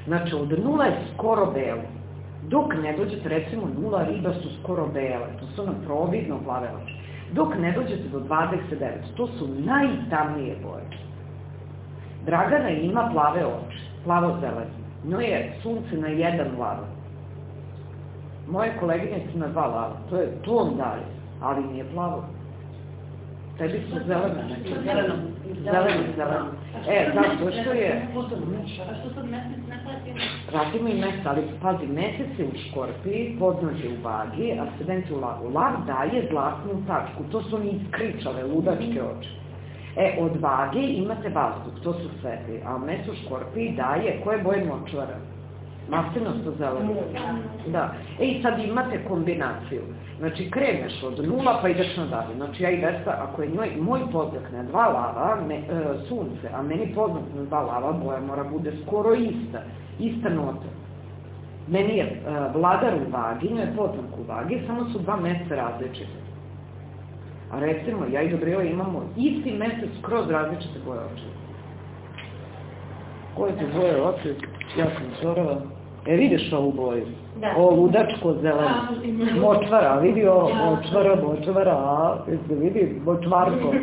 Znači, od nula je skoro belo. Dok ne dođete, recimo, nula riba su skoro bele, to su nam providno plave oči. Dok ne dođete do 29, to su najtamnije boje. Dragana ima plave oči, plavo-zelene. No je sunce na jedan lava. Moje kolegine su na dva lava. To je ton dalje, ali nije plavo. Tebi su zelene, znači. Zeleno. Zeleno, zeleno. E, zato što je... A što sad mesec ne prati? Pratimo i mesec, ali pazi, mesec je u škorpiji, poznat je u vagi, ascendent je u lavu. Lav daje zlatnu tačku, to su oni iskričave, ludačke oči. E, od vage imate vazduh, to su svetli, a mes u škorpiji daje, koje boje močvara? Maslinosto zeleno. Da. E, i sad imate kombinaciju. Znači, kreneš od nula pa ideš nadalje. Znači, ja i Vespa, ako je njoj, moj poznak na dva lava, me, e, sunce, a meni poznak na dva lava, boja mora bude skoro ista. Ista nota. Meni je e, vladar u vagi, njoj je poznak u vagi, samo su dva meseca različite. A recimo, ja i Dobreo imamo isti mesec kroz različite boje oči. Koje su boje oči? Ja sam Zorova. E, vidiš ovu boju? Da. O, ludačko zeleno. Da. Močvara, vidi ovo, močvara, močvara, a, jeste vidi, močvarko.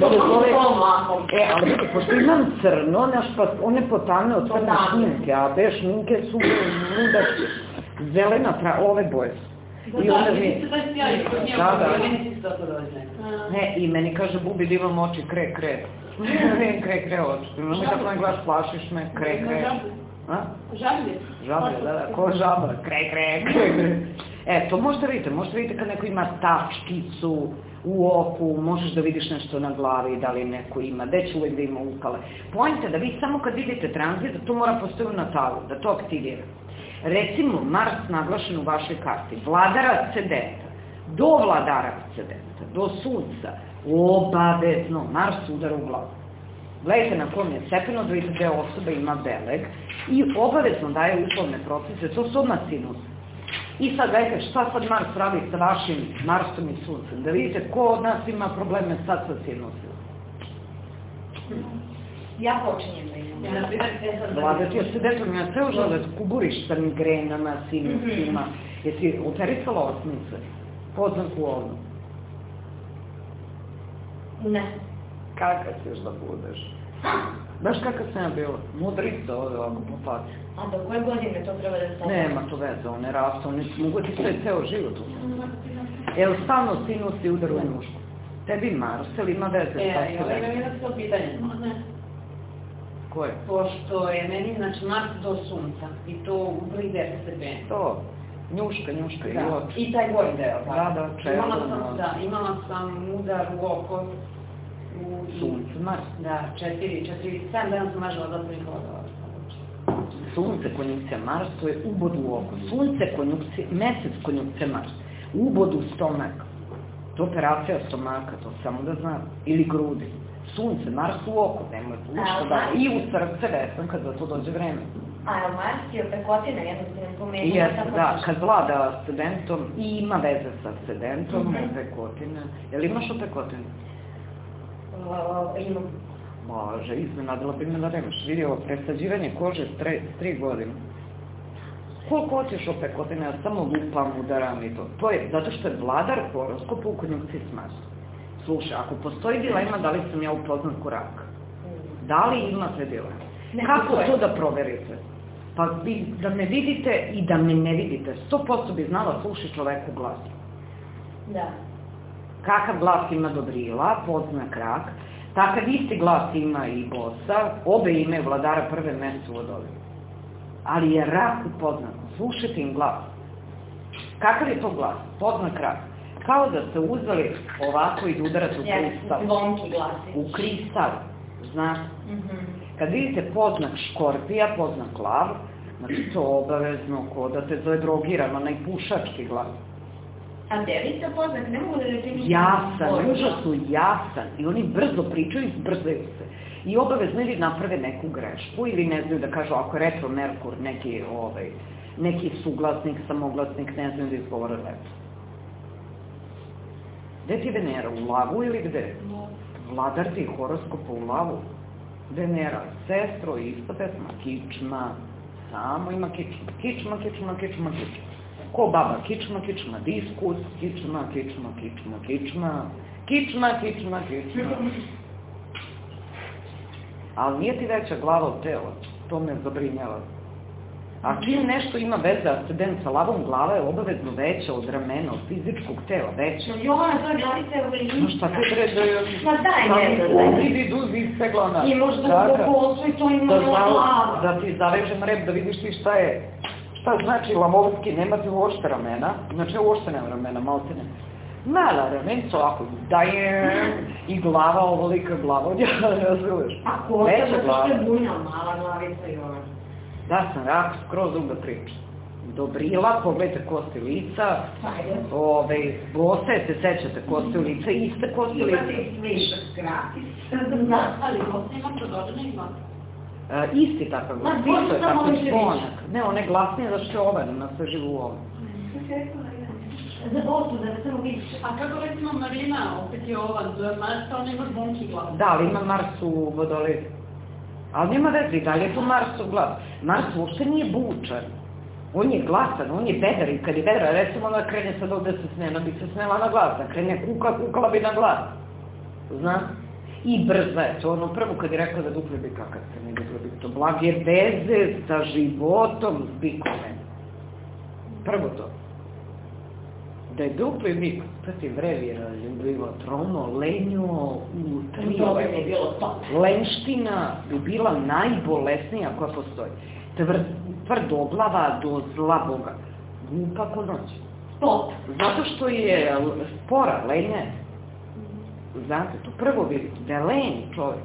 Ne zove... E, ali vidi, pošto imam crno, naš pa one potane od crne šminke, a te šminke su ludačke. Zelena, pra, ove boje su. I Da, onda da, mi... Da, da. Ne, i meni kaže Bubi da imam oči kre, kre. Ne, kre, kre oči. Nemoj tako me gledaš, plašiš me, kre, kre. A? Žablje. Žabe, da, da, ko žaba, kre, kre, kre, kre. E, to možete vidite, možete vidite kad neko ima tačkicu u oku, možeš da vidiš nešto na glavi, da li neko ima, gde će uvijek da ima ukale. Pojenta da vi samo kad vidite tranzit, da to mora postoji u natalu, da to aktivira. Recimo, Mars naglašen u vašoj karti, vladara ascendenta, do vladara ascendenta, do sunca, obavezno, Mars udara u glavu. Gledajte na kom je stepeno da vidite gde osoba ima beleg i obavezno daje uslovne procese, to su odmah sinus. I sad gledajte šta sad Mars radi sa vašim Marsom i Suncem, da vidite ko od nas ima probleme sad sa sinusom. Ja počinjem da Ja, na e. Vlada ti se detom, ja ceo žele kuburiš sa migrenama, sinusima, jesi operisala osmice, u ovnu. Ne. Kakav ćeš da budeš? Znaš kakav sam ja bila? Mudrica ovde ovako po faci. A do koje godine to treba da se... Nema to veze, one rastu, one mogu ti sve ceo život uzeti. Jel stalno sinusi udaru u mušku? Tebi Mars, ili ima veze E, sve? imam jedno to pitanje. Ne. Ko je? Pošto je meni, znači, Mars do sunca i to u prvih 10 stepeni. To, njuška, njuška i Da, oči. i taj gornji deo. Da, tako. da, čelo, Imala sam, da. da, imala sam udar u oko. U, Sunce, Mars. Da, četiri, četiri, sedam dana sam mažala da sam ih hodala. Sunce konjunkcija Mars, to je ubod u oko. Sunce konjunkcija, mesec konjunkcija Mars, ubod u stomak. To operacija stomaka, to samo da znam. Ili grudi. Sunce, Mars u oko, nemoj ništa da... I u srce vesam kad za to dođe vreme. A Mars je opekotine, jedno si nam pomenula. Jeste, da, kad vlada ascendentom i ima veze sa ascendentom, mm -hmm. opekotina. Jel imaš opekotine? Uh, imam. Bože, iznenadila bi me da nemaš. Vidi ovo, presađivanje kože s tri, godine. Koliko hoćeš opekotine, ja samo lupam, udaram i to. To je zato što je vladar horoskopa u konjunkciji s Marsom. Slušaj, ako postoji dilema da li sam ja upoznat ko rak, da li imate dilema? Ne, Kako to da proverite? Pa vi, da me vidite i da me ne vidite. 100% bi znala sluši čoveku glas. Da. Kakav glas ima Dobrila, poznak rak, takav isti glas ima i bosa, obe ime vladara prve mese u vodovi. Ali je rak upoznat. Slušajte im glas. Kakav je to glas? Poznak rak. Kao da ste uzeli ovako i da udarate u kristal. U kristal. Znaš? Mm -hmm. Kad vidite poznak škorpija, poznak lav, znači to obavezno ko da te zove drogiran, onaj pušački glas. A devica poznak, ne mogu da definišem. Jasan, užasno jasan. I oni brzo pričaju i zbrzaju se. I obavezno ili naprave neku grešku ili ne znaju da kažu ako je retro Merkur neki, ovaj, neki suglasnik, samoglasnik, ne znaju da izgovore lepo. Gde ti Venera? U lavu ili gde? Vladar ti horoskopa u lavu. Venera, sestro, ista pesma, kičma, samo ima kičma, kičma, kičma, kičma, kičma. Ko baba, kičma, kičma, diskus, kičma, kičma, kičma, kičma, kičma, kičma, kičma. Ali nije ti veća glava od tela, to me zabrinjava. A čim nešto ima veze ascendent sa lavom glava je obavezno veća od ramena, od fizičkog tela, veća. Jovana, to je glavica je No šta ti treba da... Ma daj ne da daj. Vidi duzi ispeglana. I možda u bolsu i to ima da, glava. Da ti zavežem rep, da vidiš ti šta je, šta znači lavovski, nema ti uošte ramena, znači uošte nema ramena, malo te ne. Mala ramenco, ako da je i glava ovolika glava, ja razumeš. A kosa, zato što je bujna, mala glavica i ona. Da sam rak, skroz druga priča. Dobrila, pogledajte kosti lica, ove, bose, se sećate kosti lica, iste kosti lica. Imate i svišak gratis. Ali kosti ima prododane ima. E, isti takav glas, isto je tako sponak. Ne, on je glasnije zašto je ovaj, na sve živu ovo. Za bosu, da samo vidiš. A kako recimo Marina, opet je ova, Marsa, ona ima zvonki glas. Da, ali ima Mars u vodolivu. Ali nema veze, i dalje je to Marsov glas. Mars uopšte nije bučan. On je glasan, on je bedar i kad je bedar, recimo ona krene sad ovde se sne, ona bi se snela na glas, da krene kuka, kukala bi na glas. Znaš? I brza je, to ono prvo kad je rekla da dupli bi kakav se ne dupli bi, to blage veze sa životom s bikome. Prvo to da je dupli bik, to ti vrevira ljubivo trono, lenjo u trio. Lenština bi bila najbolesnija koja postoji. Tvr, tvrdoglava do zla Boga. Glupa ko noć. Stop. Zato što je spora, lenja. Znate, to prvo vidite, da je lenj čovjek.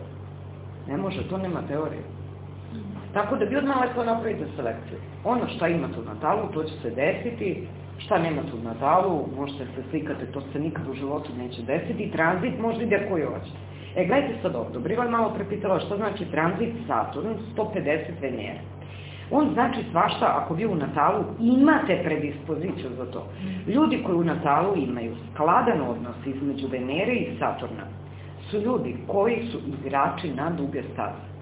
Ne može, to nema teorije. Tako da bi odmah lepo napravite selekciju. Ono šta imate u Natalu, to će se desiti, šta nema tu na dalu, možete se slikati, to se nikad u životu neće desiti, tranzit možda ide koji hoće. E, gledajte sad ovdje, Briva je malo prepitala šta znači tranzit Saturn 150 Venere. On znači svašta ako vi u Natalu imate predispoziciju za to. Ljudi koji u Natalu imaju skladan odnos između Venere i Saturna su ljudi koji su igrači na duge staze.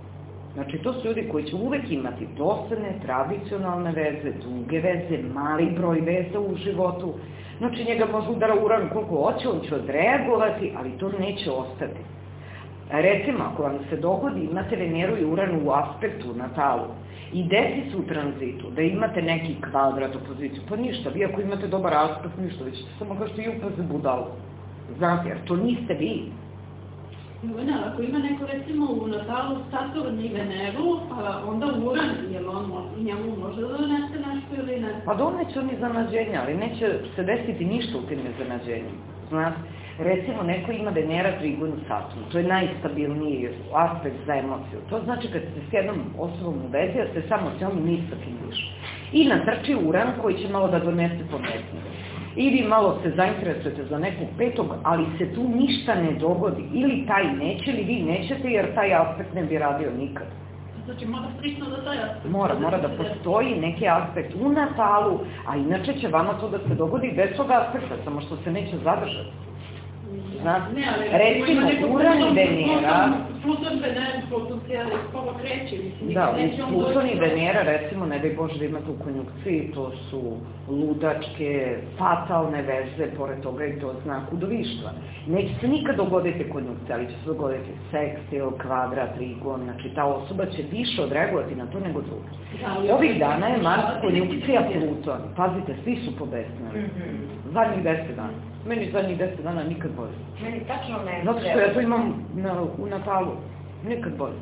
Znači, to su ljudi koji će uvek imati dosadne, tradicionalne veze, duge veze, mali broj veza u životu. Znači, njega može udara uran koliko hoće, on će odreagovati, ali to neće ostati. Recimo, ako vam se dogodi, imate Veneru i Uran u aspektu na talu i desi su u tranzitu, da imate neki kvadrat opoziciju, pa ništa, vi ako imate dobar aspekt, ništa, vi ćete samo kao što i upaz budalu. Znate, jer to niste vi. Ivana, ako ima neko recimo u Natalu Saturn i Veneru, pa onda Uran, jel on njemu može da donese nešto ili ne? Pa doneće on iznenađenja, ali neće se desiti ništa u tim iznenađenjima. Znaš, recimo neko ima Venera trigonu Saturn, to je najstabilniji aspekt za emociju. To znači kad ste s jednom osobom u vezi, da ste samo s njom i ni sa kim više. I natrči Uran koji će malo da donese pometnje. I vi malo se zainteresujete za nekog petog, ali se tu ništa ne dogodi. Ili taj neće, ili vi nećete, jer taj aspekt ne bi radio nikad. Znači mora striktno da taj aspekt... Mora, mora da postoji neki aspekt u Natalu, a inače će vama to da se dogodi bez tog aspekta, samo što se neće zadržati. Ali recimo, Uran i Venera, Pluton, Venera, Pluton cijeli skoro kreće, mislim, Da, Pluton i Venera, recimo, ne daj Bože da imate u konjukciji, to su ludačke, fatalne veze, pored toga i to znak udovištva. Neće se nikad dogoditi konjukcija, ali će se dogoditi sekstil, kvadrat, trigon, znači ta osoba će više odreagovati na to nego drugi. Da, Ovih dana je Mars konjukcija. Pluton. Pazite, svi su pobesnili. Mhm. Zadnjih deset dana. Meni zadnjih deset dana nikad bolje. Meni tačno ne Zato što ja to imam na, u Natalu. Nikad bolje.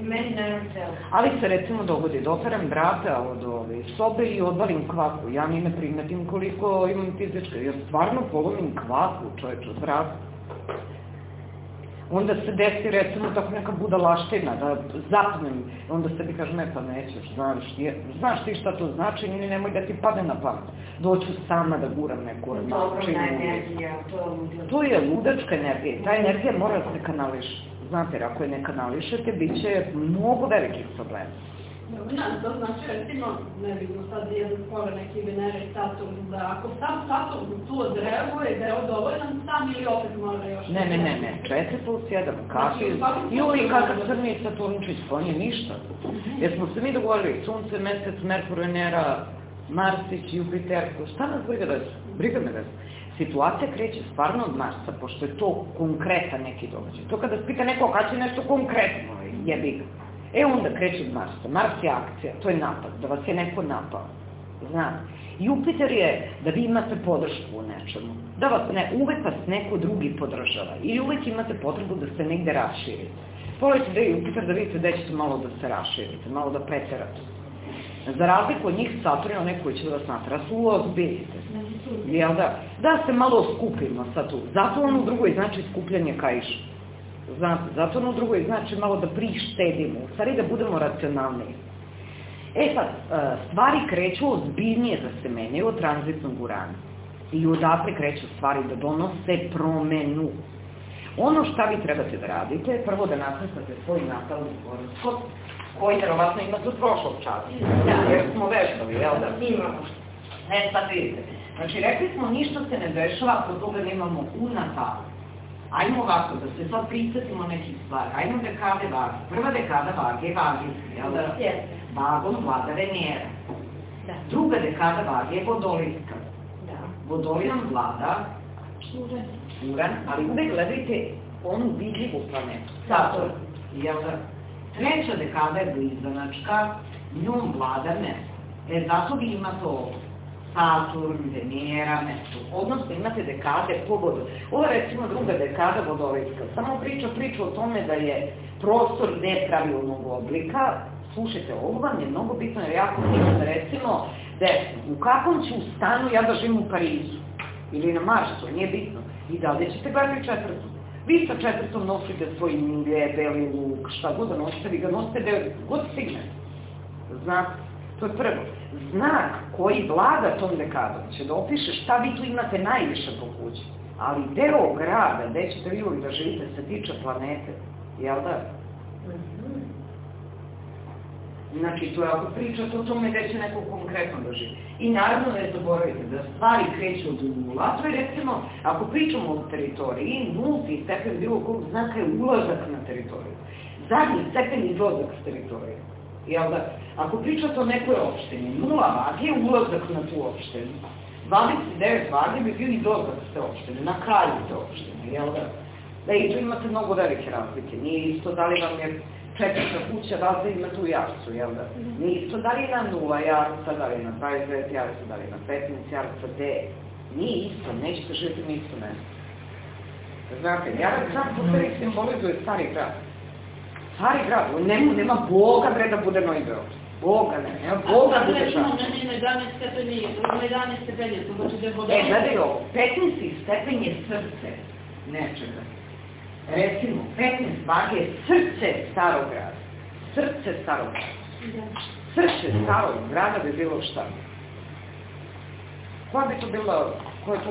Meni ne. Ali se recimo dogodi da operam vrata od ove sobe i odvalim kvaku. Ja ni ne primetim koliko imam fizičke, jer stvarno polomim kvaku čoveč od vrata. Onda se desi recimo tako neka budalaština, da zapnem, onda sebi kažem, ne pa nećeš, znaš ti, znaš ti šta to znači, ni nemoj da ti padne na pamet. Doću sama da guram neku energija, to je je ludačka energija. Ta energija mora da se kanališe. Znate, ako je ne kanališete, bit će mnogo velikih problema. Dobro, ne, to znači recimo, ne vidimo sad jedan skoro neki Venere i Saturn, da ako sam Saturn tu odreaguje, da je dovoljan sam ili opet mora još... Ne, ne, ne, ne. 4 plus 1, kafi. Juli, kakav crni Saturnčić, pa on je ništa. Jer smo se mi dogovorili, sunce, mesec, Merkur, Venera, Marsić, Jupiter, šta nas briga da su? Briga me da su. Situacija kreće stvarno od Marsa, pošto je to konkretan neki događaj. To kada spita neko kad će nešto konkretno, jebi ga. E onda kreće od Marsa. Mars je akcija, to je napad, da vas je neko napao. Znate. Jupiter je da vi imate podršku u nečemu. Da vas ne, uvek vas neko drugi podržava. I uvek imate potrebu da se negde raširite. Pogledajte da je Jupiter da vidite da ćete malo da se raširite, malo da preterate. Za razliku od njih Saturn je onaj koji će da vas natra, su ozbiljite. Jel da? Da se malo skupimo sad tu. Zato ono drugo znači skupljanje kaiša. Znate, zato ono drugo znači malo da prištedimo, u stvari da budemo racionalniji. E sad, e, stvari kreću ozbiljnije da se menjaju od tranzitnog urana. I odatle kreću stvari da donose promenu. Ono šta vi trebate da radite je prvo da nasmetate svoj natalni horoskop, koji verovatno imate od prošlog časa. Jer smo vežbali, jel da? Imamo. E, sad vidite. Znači, rekli smo, ništa se ne dešava ako toga nemamo u Natalu. Ajmo ovako, da se sad prisetimo nekih stvari. Ajmo dekade vage. Prva dekada vage je vagijska, jel da? Vagom vlada Venera. Da. Druga dekada vage je vodolijska. Da. Vodolinom vlada Uran, ali uvek gledajte onu vidljivu planetu, Saturn. Jel da? Treća dekada je blizanačka, njom vlada mesto. E, zato vi imate ovo. Saturn, Venera, mesto. Odnosno imate dekade po vodu. Ovo je recimo druga dekada vodolejska. Samo priča priča o tome da je prostor nepravilnog oblika. Slušajte, ovo vam je mnogo bitno jer jako bitno recimo desno. U kakvom ću stanu ja da živim u Parizu? Ili na Marsu, nije bitno. I dalje ćete gledati četvrtu. Vi sa četvrtom nosite svoj milje, beli luk, šta god da nosite, vi ga nosite god stigne. Znate, to je prvo. Znak koji vlada tom dekadom će da opiše šta vi tu imate najviše po kući. Ali deo grada gde ćete vi uvijek da živite se tiče planete. Jel da? Znači, to je ako pričate o tome gde će neko konkretno da živi. I naravno ne zaboravite da stvari kreću od nula. To je recimo, ako pričamo o teritoriji, nulti stepen bilo kog znaka je ulazak na teritoriju. Zadnji stepen izlazak s teritorije. Jel da? Ako pričate o nekoj opštini, nula vage je ulazak na tu opštinu. 29 vage bi bio izlazak s te opštine, na kraju te opštine, jel da? Da i tu imate mnogo velike razlike. Nije isto da li vam je četvrta kuća, da li imate u jarcu, jel da? Nije isto da li je na nula jarca, da li je na 29 jarca, da li je na 15 jarca, gde? Nije isto, nećete živjeti na isto mesto. Znate, jarac sam po sebi simbolizuje stari grad. Stari grad, on nema, nema Boga bre da bude Novi Beograd. Boga ne, nema Boga da bude Recimo, čast. meni na 11 stepeni, na 11 stepeni, to znači da je voda... E, gledaj ovo, 15. stepen je srce nečega. Recimo, 15 vage je srce starog grada. Srce starog grada. Srce starog grada bi bilo šta? Koja bi to bila, koja je to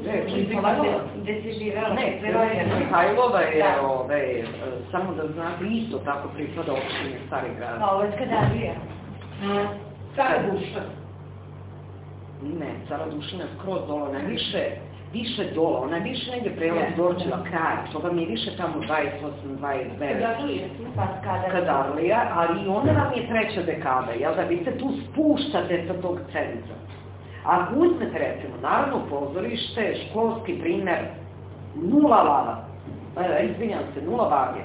ulica? Gde si živela? Ne, Mihajlova je, da. ove, samo da znate, isto tako pripada opštine Stari grad. A ovo je Skadarija. Stara duša. Ne, Stara dušina skroz dole, ne više, više dole, ona više negdje prelaz Dorčeva kraj, to vam je više tamo 28, 29. Kadarlija. Pa Skadarlija. Kadarlija, ali ona vam je treća dekada, jel da vi se tu spuštate sa tog centra. Ako uzmete recimo Narodno pozorište, školski primer, nula lava, e, izvinjam se, nula vage,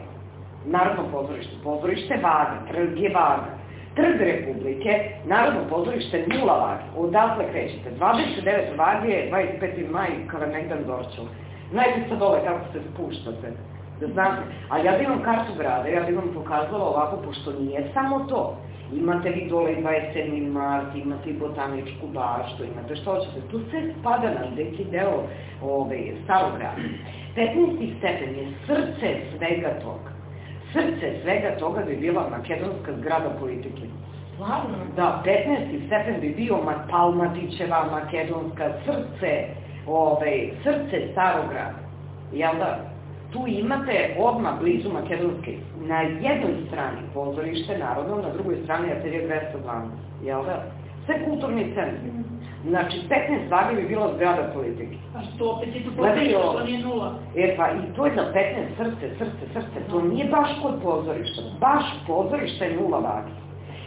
Narodno pozorište, pozorište vaga, trg je vaga, Trg Republike, Narodno pozorište nula vage, odatle krećete, 29 vage, 25. maj, Kalemegdan Dorčel. Znajte sad dole kako se spuštate, da znate. A ja da imam kartu grada, ja bih vam pokazala ovako, pošto nije samo to. Imate vi dole i 27. mart, imate i botaničku baštu, imate što ćete. Tu sve spada na neki deo ove, starog grada. 15. stepen je srce svega toga. Srce svega toga bi bila makedonska zgrada politike. Stvarno? Da, 15. stepen bi bio Palmatićeva makedonska srce, ove, srce starog grada. Jel da? Tu imate odmah blizu Makedonske, na jednoj strani pozorište narodno, na drugoj strani atelje 212, jel da? Sve kulturni centri. Znači, 15 vaga bi bilo zgrada politike. A što opet je tu pozorište, to nije nula? E pa, i to je za 15 srce, srce, srce. To nije baš kod pozorišta. Baš pozorište je nula vagi.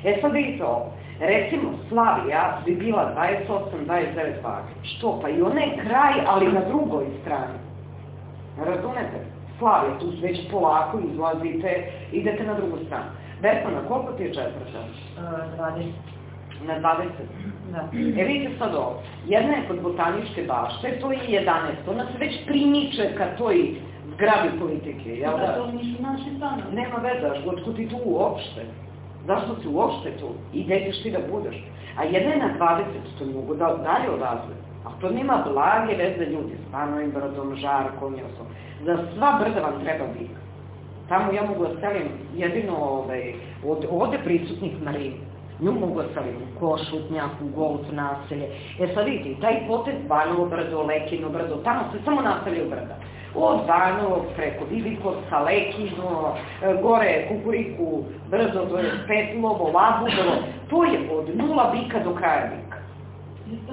E sad vidite ovo. Recimo, Slavija bi bila 28-29 vaga. Što? Pa i ona je kraj, ali na drugoj strani. Razumete? Slavija, tu već polako izlazite, idete na drugu stranu. Vesna, na koliko ti je četvrta? Uh, 20. Na 20? Da. E vidite sad ovo, jedna je kod botaničke bašte, to je 11, ona se već primiče ka toj zgradi politike, jel da? Da, to nisu naši stanovi. Nema veze, otkud ti tu uopšte? Zašto si uopšte tu? I gde ćeš ti da budeš? A jedna je na 20, to mogu da dalje odazve. A to nema blage veze ljudi, s panovim brodom, žarkom i osam. Za sva brda vam treba bik. Tamo ja mogu da stavim jedino ovaj, od ovde prisutnih marini. Nju mogu da stavim u Košutnjak, u Golf naselje. E sad vidite, taj potez Banovo brdo, Lekino brdo, tamo se samo nastavljaju brda. Od Banovog preko Divikovca, Lekino, e, gore Kukuriku, brdo, to je Petlovo, Labudovo, to je od nula bika do kraja bika.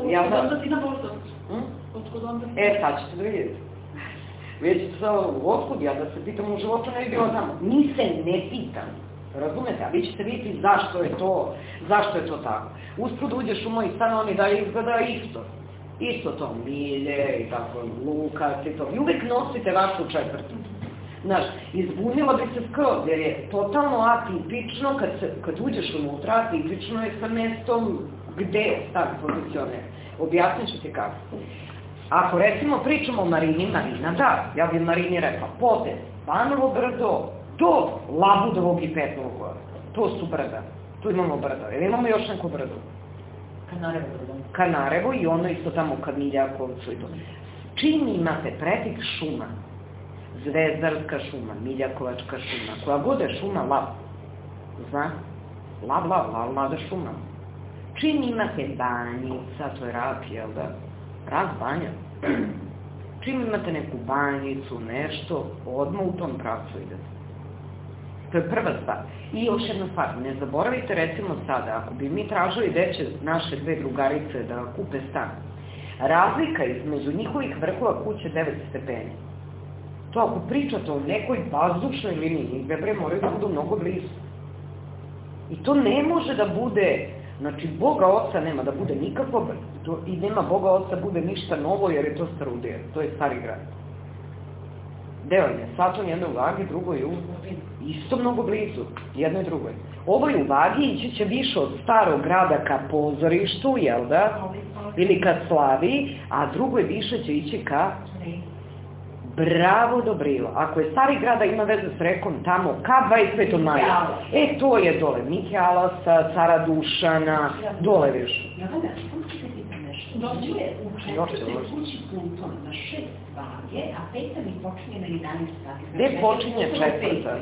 Jel da? Onda si na Voždovcu. Hm? Otkud onda? E, sad ćete da vidite. Ćete sad, otkud ja da se pitam u životu ne bi bilo tamo. Mi se ne pitam. Razumete? A vi ćete vidjeti zašto je to, zašto je to tako. Uspud uđeš u moj stan, oni da izgleda isto. Isto to, milje i tako, lukac i to. I uvek nosite vašu četvrtu. Znaš, izbunila bi se skroz, jer je totalno atipično, kad, se, kad uđeš unutra, atipično je sa mestom gde stavi pozicione. Objasnit ću ti kako. Ako recimo pričamo o Marini, Marina, da, ja bih Marini rekla, potez, Banovo brdo, do Labudovog i Petlovog gore. To su brda. Tu imamo brdo. Jer imamo još neko brdo? Kanarevo brdo. Kanarevo i ono isto tamo ka Miljakovcu i to. Čim imate pretik šuma, Zvezdarska šuma, Miljakovačka šuma, koja god je šuma, lav. Zna? Lav, lav, lav, lav šuma. Čim imate banjica, to je rak, jel da? Rak banja. Čim imate neku banjicu, nešto, odmah u tom pravcu idete. To je prva stvar. I još jedna stvar, ne zaboravite recimo sada, ako bi mi tražili gde će naše dve drugarice da kupe stan, razlika između njihovih vrhova kuće 9 stepeni. To ako pričate o nekoj vazdušnoj liniji, gde bre moraju da budu mnogo blizu. I to ne može da bude Znači, Boga Oca nema da bude nikako, i nema Boga Oca bude ništa novo, jer je to starudije, to je stari grad. Deo je, Saturn jedno u vagi, drugo je u... Isto mnogo blizu, jedno i drugo je. Ovo je u vagi, ići će više od starog grada ka pozorištu, jel da? Ili ka slavi, a drugo je više će ići ka Bravo Dobrilo. Ako je stari grada ima veze s rekom tamo ka 25. maja. E, to je dole. Mihalasa, Cara Dušana, dole više. Dođe u četvrtoj kući Pluton na šest vage, a peta mi počinje na 11 sati. Gde počinje četvrta?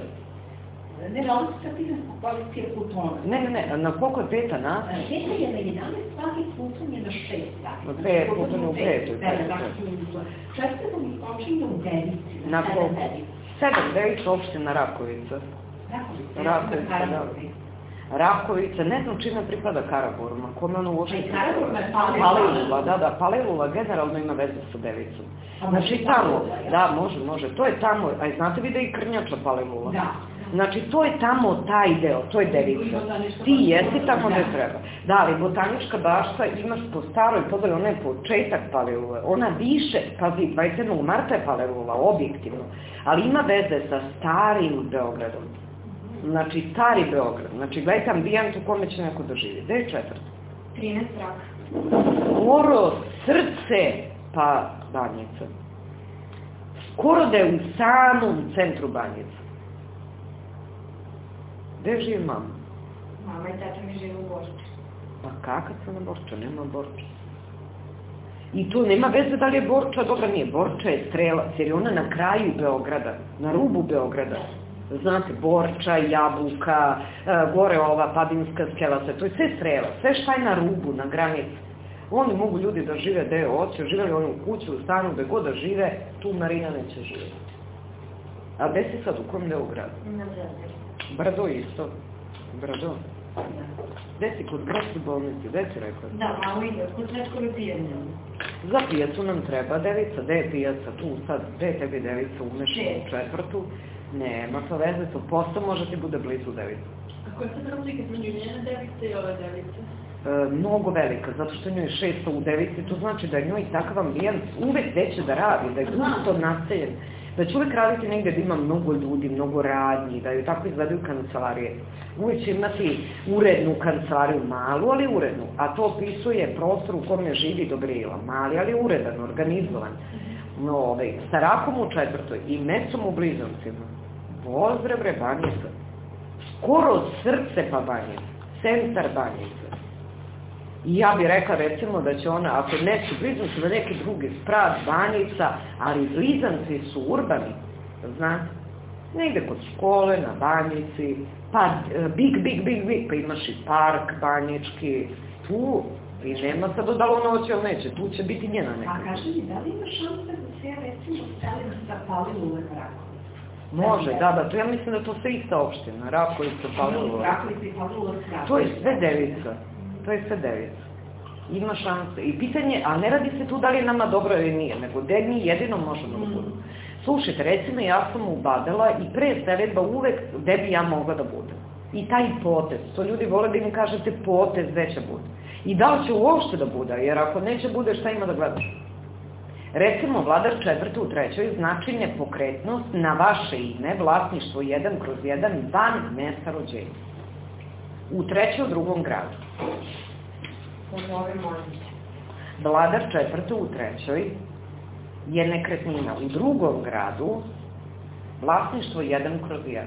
Ne, ne, ovo su partizanska koalicija Plutona. Ne, ne, ne, na koliko je peta na? Peta je na 11 sati, Pluton je na 6 sati. Na pet, Pluton je u petoj. Da, da, da. Četvrtom i počinje u devici, na Na sedam ko- devici. Sedam, devica opština Rakovica. Rakovica, Rakovica, da. Rakovica, ne znam čime pripada Karaburma, kome ono uopšte... Karaburma je Palilula. Palilula, da, da, Palilula generalno ima veze sa devicom. Znači tamo, da, može, može, to je tamo, a znate vi da je i Krnjača Palilula? Da. Znači, to je tamo taj deo, to je devica. Ti jesi tamo gde treba. Da, ali botanička bašta imaš po staroj podeli, ona je početak Palilule. Ona više, pazi, 27. marta je Palilula, objektivno. Ali ima veze sa starim Beogradom. Znači, stari Beograd. Znači, gledajte ambijent u kome će neko da živi. Gde je četvrt? 13 rak. Skoro srce, pa Banjica. Skoro da je u samom centru Banjica. Gde živi mama? Mama i tata mi žive u Borči. Pa kakav se na Borča? Nema Borča. I tu nema veze da li je Borča, dobra nije. Borča je strelac, jer je ona na kraju Beograda, na rubu Beograda. Znate, Borča, Jabuka, e, gore ova Padinska skela, sve, to je sve strela, sve šta je na rubu, na granici. Oni mogu ljudi da žive gde hoće, živeli oni u kuću, u stanu, gde god da žive, tu Marina neće živjeti. A gde si sad, u kojem delu grada? Na Zvezdi. Brdo isto. Brdo. Gde si kod gradske bolnice, gde si rekao? Da, malo ide, kod svetskove pijanja. Za pijacu nam treba devica, gde je pijaca tu sad, gde je tebi devica umešana u četvrtu? Nema to veze, to posto može ti bude blizu devica. A koja je sad razlika između njene device i ove device? E, mnogo velika, zato što njoj je 600 u devici, to znači da je njoj takav ambijent uvek gde će da radi, da je gusto naseljen, da će uvek raditi negde da ima mnogo ljudi, mnogo radnji, da joj tako izgledaju kancelarije. Uvek će imati urednu kancelariju, malu, ali urednu, a to opisuje prostor u kome živi Dobrila, mali, ali uredan, organizovan. No, ovaj, sa rakom u četvrtoj i mecom u blizancima. Pozdrav bre, Banjica. Skoro srce pa Banjica. Centar Banjica. I ja bih rekla recimo da će ona, ako neće blizanci, da neki drugi sprat, Banjica, ali blizanci su urbani, znate? Negde kod škole, na Banjici, pa e, big, big, big, big, pa imaš i park banjički, tu, i nema sad odalo noći, ali neće, tu će biti njena neka. A kaži mi, da li ima šanse da se ja recimo selim sa Palilule na Rakovicu? Može, da, da, to ja mislim da to sve ista opština, Rakovica, s To je sve devica. To je sve devica. Ima šanse. I pitanje, a ne radi se tu da li je nama dobro ili nije, nego gde mi jedino možemo da budemo. Slušajte, recimo ja sam ubadala i pre selitba uvek gde bi ja mogla da budem. I taj potez, to ljudi vole da im kažete potez gde će bude. I da li će uopšte da bude, jer ako neće bude, šta ima da gledaš? Recimo, vladar četvrte u trećoj znači nepokretnost na vaše ime, vlasništvo 1 kroz 1 van mesta rođenja. U trećoj drugom gradu. Vladar četvrte u trećoj je nekretnina. U drugom gradu vlasništvo 1 kroz 1.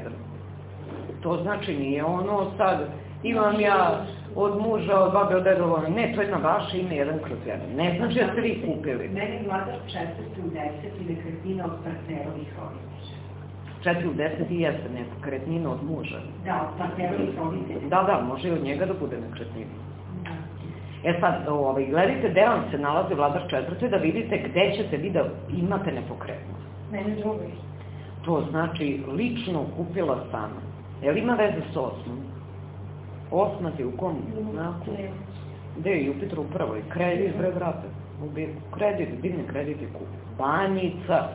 To znači nije ono sad imam ja od muža, od babe, od dedova, ne, to je na vaše ime 1 kroz 1. Ne znači da ste vi kupili. Četvrti u deset i nekretnina od partnerovih roditelja. 4 u 10 i jeste nekretnina od muža. Da, od partnerovih roditelja. Da, da, može i od njega da bude nekretnina. E sad, ovaj, gledajte gde vam se nalazi vladar četvrte da vidite gde ćete vi da imate nepokretnost. Mene drugi. To znači lično kupila sama. Jel ima veze s osmom? Osma ti u kom znaku? Gde je Jupiter u prvoj? Kredit, bre, biku. Kredit, divni kredit i kup. Banjica.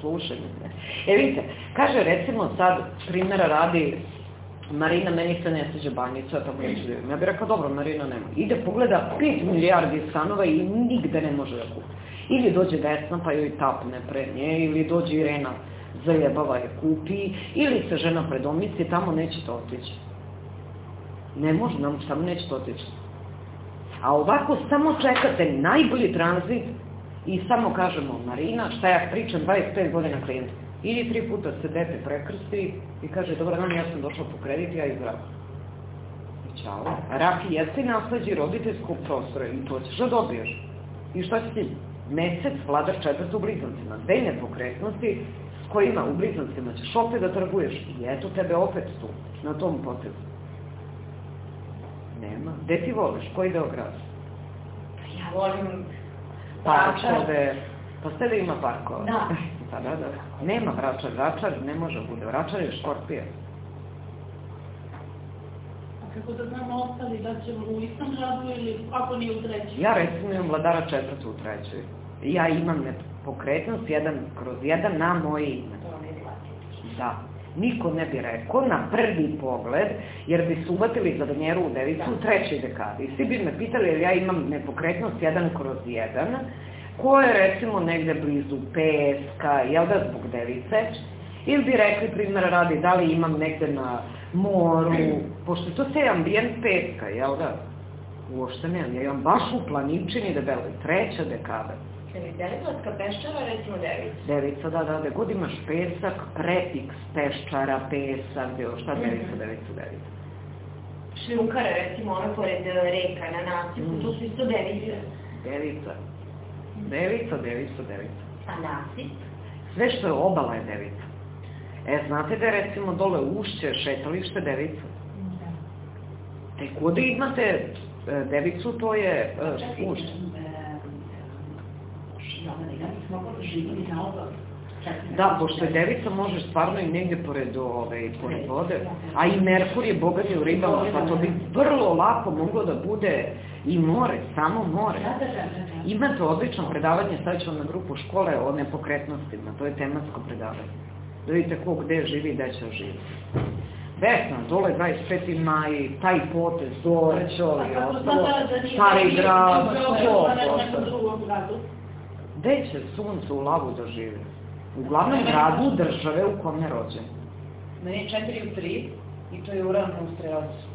Slušaj me. E vidite, kaže recimo sad, primjera radi, Marina, meni se ne sviđa banjica, tako neću da. Ja bih rekao, dobro, Marina nema. Ide, pogleda 5 milijardi stanova i nigde ne može da kupi. Ili dođe Vesna pa joj tapne pre nje, ili dođe Irena zajebava je kupi, ili se žena predomisli, tamo nećete otići. Ne može, nam tamo nećete otići. A ovako samo čekate najbolji tranzit i samo kažemo, Marina, šta ja pričam, 25 godina klijenta. Ili tri puta se dete prekrsti i kaže, dobro dan, ja sam došla po kredit, ja izravam. I čao. Rak jeste nasleđi roditeljskog prostora i to ćeš da dobiješ. I šta će ti? Mesec, vladar četvrtu blizancima, dve nepokretnosti, Koji ima u Blizancima, ćeš opet da trguješ i eto tebe opet tu, na tom potezu. Nema. Gde ti voliš? Koji deo grada? Ja volim Parkove. Pa ste da ima parkova? Da. pa da, da. Nema vračar, vračar ne može da bude. Vračar je škorpija. A kako da znamo ostali da ćemo u istom gradu ili ako nije u trećem? Ja recimo imam vladara četvrtu u trećoj. Ja imam nepokretnost jedan kroz jedan na moje ime. To ne Da. Niko ne bi rekao na prvi pogled, jer bi su uvatili za danjeru u devicu u trećoj dekadi. Svi bi me pitali jer ja imam nepokretnost jedan kroz jedan, ko je recimo negde blizu peska, jel da zbog device, ili bi rekli, primjera radi, da li imam negde na moru, pošto to se ambijent peska, jel da? Uošte nemam, ja imam baš u planinčini debeloj, treća dekada. Deliblatska peščara, recimo devica. Devica, da, da, da, god imaš pesak, prefiks peščara, pesak, bilo šta, devica, devica, devica. Šljukare, recimo, ove pored e, reka, na nasipu, mm. to su isto device. Devica. Devica, devica, devica. A nasip? Sve što je obala je devica. E, znate da je recimo dole ušće, šetalište devica? Da. Tek kod imate e, devicu, to je uh, ušće. Da, pošto je devica može stvarno i negde pored, ove, pored vode, a i Merkur je bogat u ribama, pa to bi vrlo lako moglo da bude i more, samo more. Da, da, da, Imate odlično predavanje, sad ću na grupu škole o nepokretnostima, to je tematsko predavanje. Da vidite ko gde živi i gde će živi. Vesna, dole 25. maj, taj potez, Dorćo i ostalo, stari grad, to, to, Gde će sunce u lavu da žive? U glavnom gradu države u kome je rođen. Meni je 4 u 3 i to je Uran u strelacu.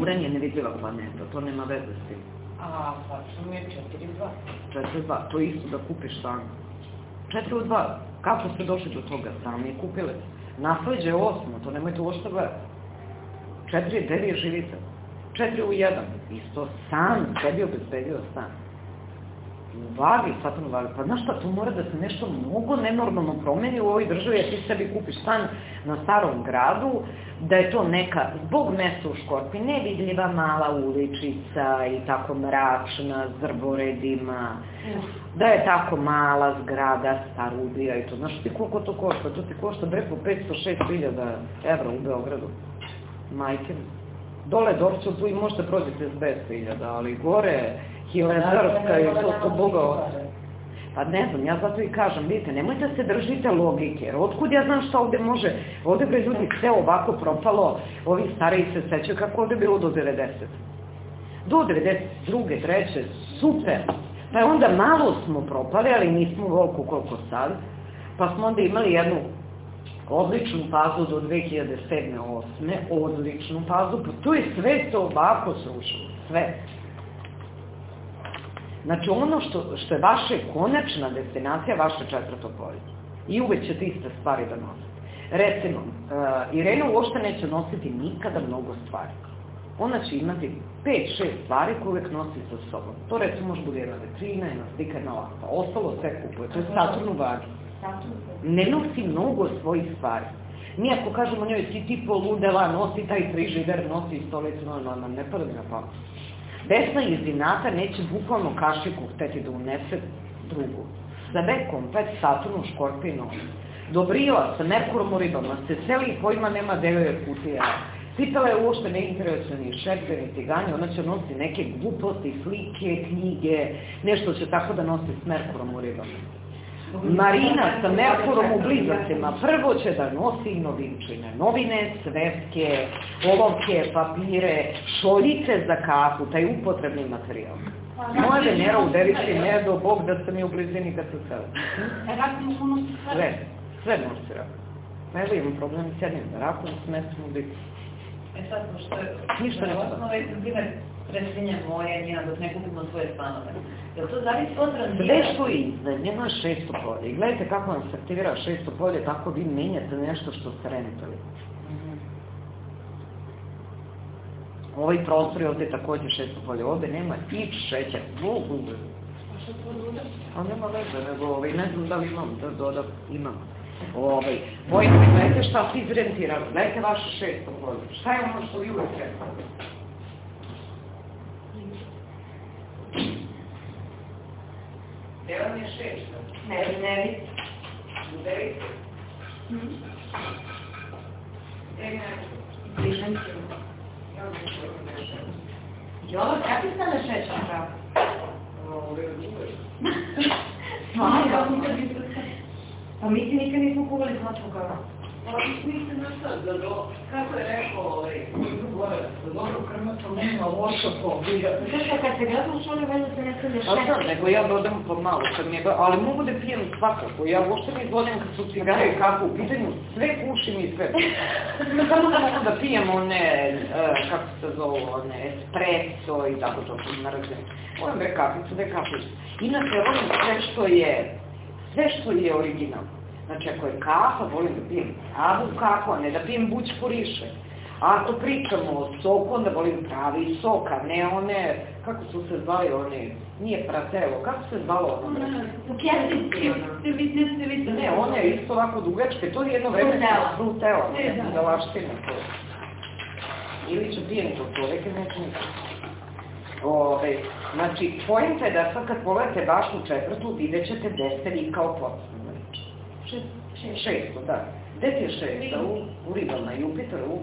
Uran je nevidljiva planeta, to nema veze s tim. A, tačno mi je 4 u 2. 4 u 2, to je isto da kupiš stan. 4 u 2, kako ste došli do toga? Sami je kupili. Nasleđe je osmo, to nemojte uošte gledati. 4 gde vi živite? 4 u 1, isto sam sebi obezbedio stan vagi, Saturn vagi. Pa znaš šta, tu mora da se nešto mnogo nenormalno promeni u ovoj državi, jer ti sebi kupiš stan na starom gradu, da je to neka, zbog mesta u Škorpi, nevidljiva mala uličica i tako mračna, zrboredima, da je tako mala zgrada, starudija i to. Znaš ti koliko to košta? To ti košta preko 500-6 hiljada evra u Beogradu. Majke. Dole Dorčo, tu i možete prođete s 200 hiljada, ali gore Hilendarska i to su boga Pa ne znam, ja zato i kažem, vidite, nemojte se držite logike, jer otkud ja znam šta ovde može, ovde bre ljudi sve ovako propalo, ovi stariji se sećaju kako ovde bilo do 90. Do 92. treće, super. Pa je onda malo smo propali, ali nismo volku koliko sad, pa smo onda imali jednu odličnu fazu do 2007. 8. odličnu fazu, pa tu je sve to ovako srušilo, sve. Znači ono što, što je vaša konačna destinacija, vaše četvrto polje. I uvek ćete iste stvari da nosite. Recimo, uh, Irena uopšte neće nositi nikada mnogo stvari. Ona će imati 5-6 stvari koje uvek nosi sa sobom. To recimo može bude jedna vetrina, jedna slika, jedna lampa. Ostalo sve kupuje. To je Saturn u vagi. Ne nosi mnogo svojih stvari. Mi ako kažemo njoj si ti poludela, nosi taj frižider, nosi stolicu, no, no, no, ne mi na pamet. Desna iz inata neće bukvalno kašiku hteti da unese drugu. Sve komplet Saturn u škorpinu. Dobrila sa Merkurom u ribama se celi pojma nema deveve kutija. Pitala je uošte ne interesuje ni ona će nositi neke gluposti, slike, knjige, nešto će tako da nosi s Merkurom u ribama. Marina sa Merkurom u blizacima prvo će da nosi novinčine, novine, sveske, olovke, papire, šoljice za kafu, taj upotrebni materijal. Moja Venera u devici ne do Bog da sam je u blizini kad se sela. Sve, sve nosi rak. Evo imam problem s jednim rakom, s mestom u biti. E sad, pošto je... Ništa ne osnova je, prestinja moja i njena dok ne kupimo svoje stanove. Jel to zavisi od tranzita? Sve što je iznajmljeno je šesto polje. I gledajte kako vam se aktivira šesto polje, tako vi menjate nešto što ste rentali. Mm Ovaj prostor je ovde takođe šesto polje. Ovde nema ič šećer. A nema veze, nego ovaj, ne znam da li imam, da dodam, imam. Ovaj, bojim se, gledajte šta ste izrentirali, gledajte vaše šesto polje. Šta je ono što vi uvek rekao? Gde vam je šesto? Ne, ne vidim. Devet. Gde je nešto? Bližan ću. Ja ne znam nešto. Jovo, kako ste na šećer pravo? Ovo je. Stvarno? Pa mi ti nikad nismo kuvali zlatnu kavu. Pa mislim na sad, da do, kako je rekao, ovaj, da dobro krmačo nema loša pobija. A kad se gleda u šoli, valjda se ne stavlja Ali šećer. sad, nego ja dodam pomalo, kad mi je, ali mogu da pijem svakako, ja uopšte ne izvodim kad su cigare i kafu u pitanju, sve pušim i sve. Samo da mogu da pijem one, uh, kako se zovu, one espresso i tako to što mrzim. Volim bre kaficu, bre kaficu. Inače, volim sve što je, sve što je original. Znači, ako je kafa, volim da pijem pravu kafu, a ne da pijem bućkuriše. A ako pričamo o soku, onda volim pravi sok, a ne one, kako su se zvali one, nije pratelo, kako se zvalo ono? Ste vi, ne one je isto ovako dugačke, to je jedno vreme Frutela. ne, da. laštine to. Ili ću pijem to čoveke, neću nikad. Ove, znači, pojenta je da sad kad pogledate vašu četvrtu, vidjet ćete gde ste vi kao podstavljeni. Šest, šest. Šesto, da. Gde ti je šesta? U, u ribama, Jupiter, u...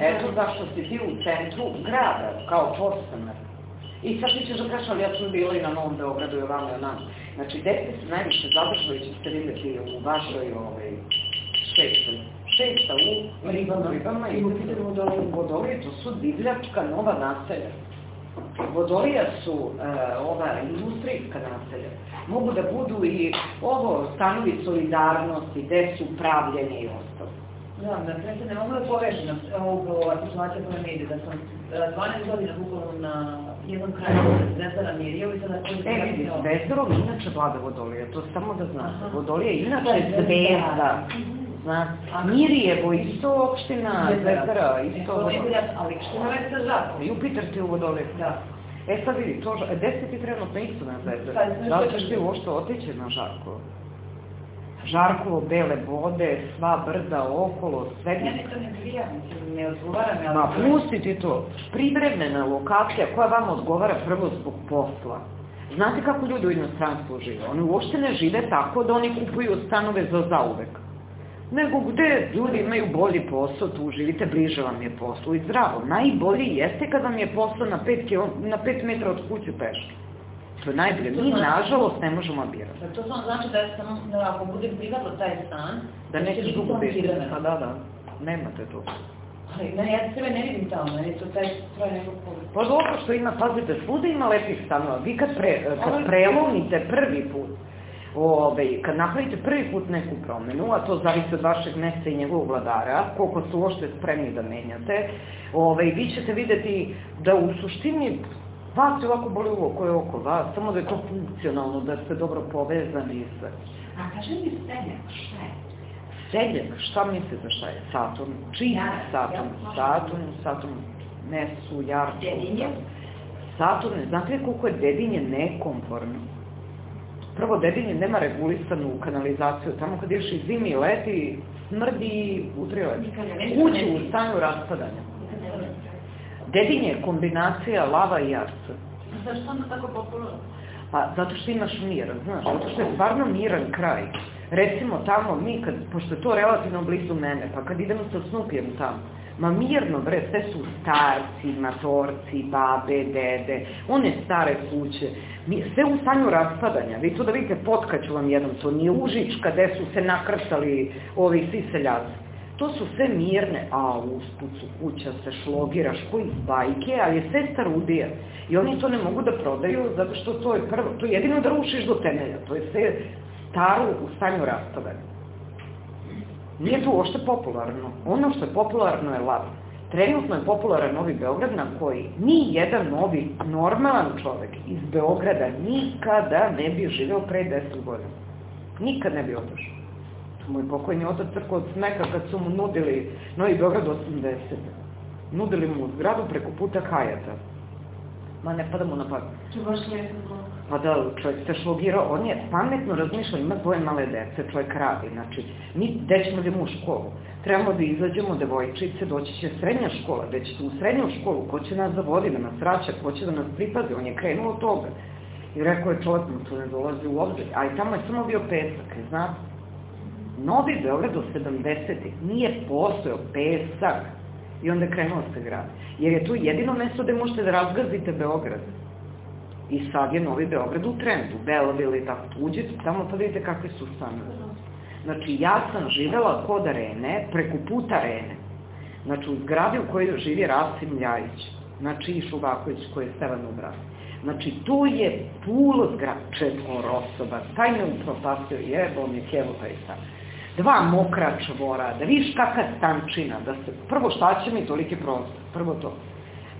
Eto zašto si ti u centru grada, kao podstanar. I sad ti ćeš da kažeš, ali ja sam bila i na Novom Beogradu i ovamo i onamo. Znači, gde ste se najviše zadržali ćete vidjeti u vašoj ovaj, šestoj. Šesta u ribama, ribama i Jupiter u. Vodolije to su divljačka nova naselja. Vodolija su e, ova industrijska naselja. Mogu da budu i ovo stanovi solidarnosti, gde su upravljeni i ostalo. Da, na kraju se ne mogu da povežem ova situacija koja mi ide, da sam e, 12 godina bukvalno na jednom kraju Zvezdara Mirjevo i sada E, vidi, Zvezdarom inače vlada Vodolija, to samo da. Aha. Vodolija To inače je zvezda. Zna, Mirjevo, isto opština, Zvezdara, isto To ne Vodolija. ali što sa Žakom? Jupiter ti u Vodoliji. Da. E sad vidi, to, gde si ti trenutno isto na Pa, Zvezdara? znaš Da li što ćeš ti uopšte otići na Žarkovo? Žarkovo, bele vode, sva brda okolo, sve Ja mi to ne prija, mislim, ne odgovara ali... Ma pusti ti to. Privremena lokacija koja vam odgovara prvo zbog posla. Znate kako ljudi u inostranstvu žive? Oni uopšte ne žive tako da oni kupuju stanove za zauvek. Nego gde ljudi imaju bolji posao, tu živite, bliže vam je poslu i zdravo. Najbolji jeste kad vam je posao na 5, kilo, na 5 metra od kuću peške. To je najbolje. Mi, nažalost, ne možemo birati. Pa to samo znači da sam, da ako budem prihvatila taj stan, Da će nećeš dugo biti. Pa da, da. Nemate to. Ali ne, ja sebe ne vidim tamo, meni je to taj stroj nekog. Pa dobro što ima, pazite, svuda ima lepih stanova. Vi kad, pre, kad prelomite prvi put, ove, kad napravite prvi put neku promenu, a to zavisi od vašeg mesta i njegovog vladara, koliko ste uopšte spremni da menjate, ove, vi ćete videti da u suštini vas je ovako boli uvo koje oko vas, samo da je to funkcionalno, da ste dobro povezani i sve. A kaži mi Seljak, šta je? Seljak, šta mislite šta je? Saturn. Čiji Saturn? Saturn, Saturn, Nesu, Jarku. Dedinje? Saturn, znate li koliko je Dedinje nekomforno? Prvo, Dedinje nema regulisanu kanalizaciju. Tamo kad ideš i zimi leti, smrdi ne- Kuću u stanju raspadanja. Dedinje je kombinacija lava i jarca. Zašto onda tako popularno? Pa zato što imaš mir, znaš, zato što je stvarno miran kraj. Recimo tamo mi, kad, pošto je to relativno blizu mene, pa kad idemo sa Snupijem tamo, ma mirno bre, sve su starci, matorci, babe, dede, one stare kuće, mi, sve u stanju raspadanja. Vi to da vidite, potkaću vam jednom, to nije Užička gde su se nakrcali ovi svi seljaci. To su sve mirne, a usput su kuća se šlogiraš koji iz bajke, ali je sve starudija. I oni to ne mogu da prodaju zato što to je prvo, to je jedino da rušiš do temelja, to je sve staro u stanju raspadanja. Nije to uopšte popularno. Ono što je popularno je lav. Trenutno je popularan Novi Beograd na koji ni jedan novi, normalan čovek iz Beograda nikada ne bi živeo pre 10 godina. Nikad ne bi otišao. Moj pokojni otac crkao od smeka kad su mu nudili Novi Beograd 80. Nudili mu zgradu preko puta Hajata. Ma ne pada mu na pamet. To baš lijepo. Pa da, čovjek se šlogirao, on je pametno razmišljao, ima dvoje male dece, čovjek radi, znači, mi gde ćemo da idemo u školu? Trebamo da izađemo, devojčice, doći će srednja škola, gde ćete u srednju školu, ko će nas da vodi, da nas vraća, ko će da nas pripazi, on je krenuo od toga. I rekao je čovjek, mu to ne dolazi u obzir, a i tamo je samo bio pesak, znate? Novi Beograd do 70. nije postojao pesak i onda krenuo se grad. Jer je to jedino mesto gde možete da razgazite Beograd. I sad je Novi Beograd u trendu, Beloville i tako, uđite tamo pa vidite kakve su stanovi. Znači, ja sam živela kod arene, preko puta arene. Znači, u zgradi u kojoj živi Rasim Ljajić, znači i Šubaković koji je Stevan Ubrak. Znači, tu je pulo zgrada, četvor osoba, taj me upropastio, jebo mi kevo i sad. Dva mokra čvora, da vidiš kakva stančina, da se, prvo šta će mi toliki prostor, prvo to.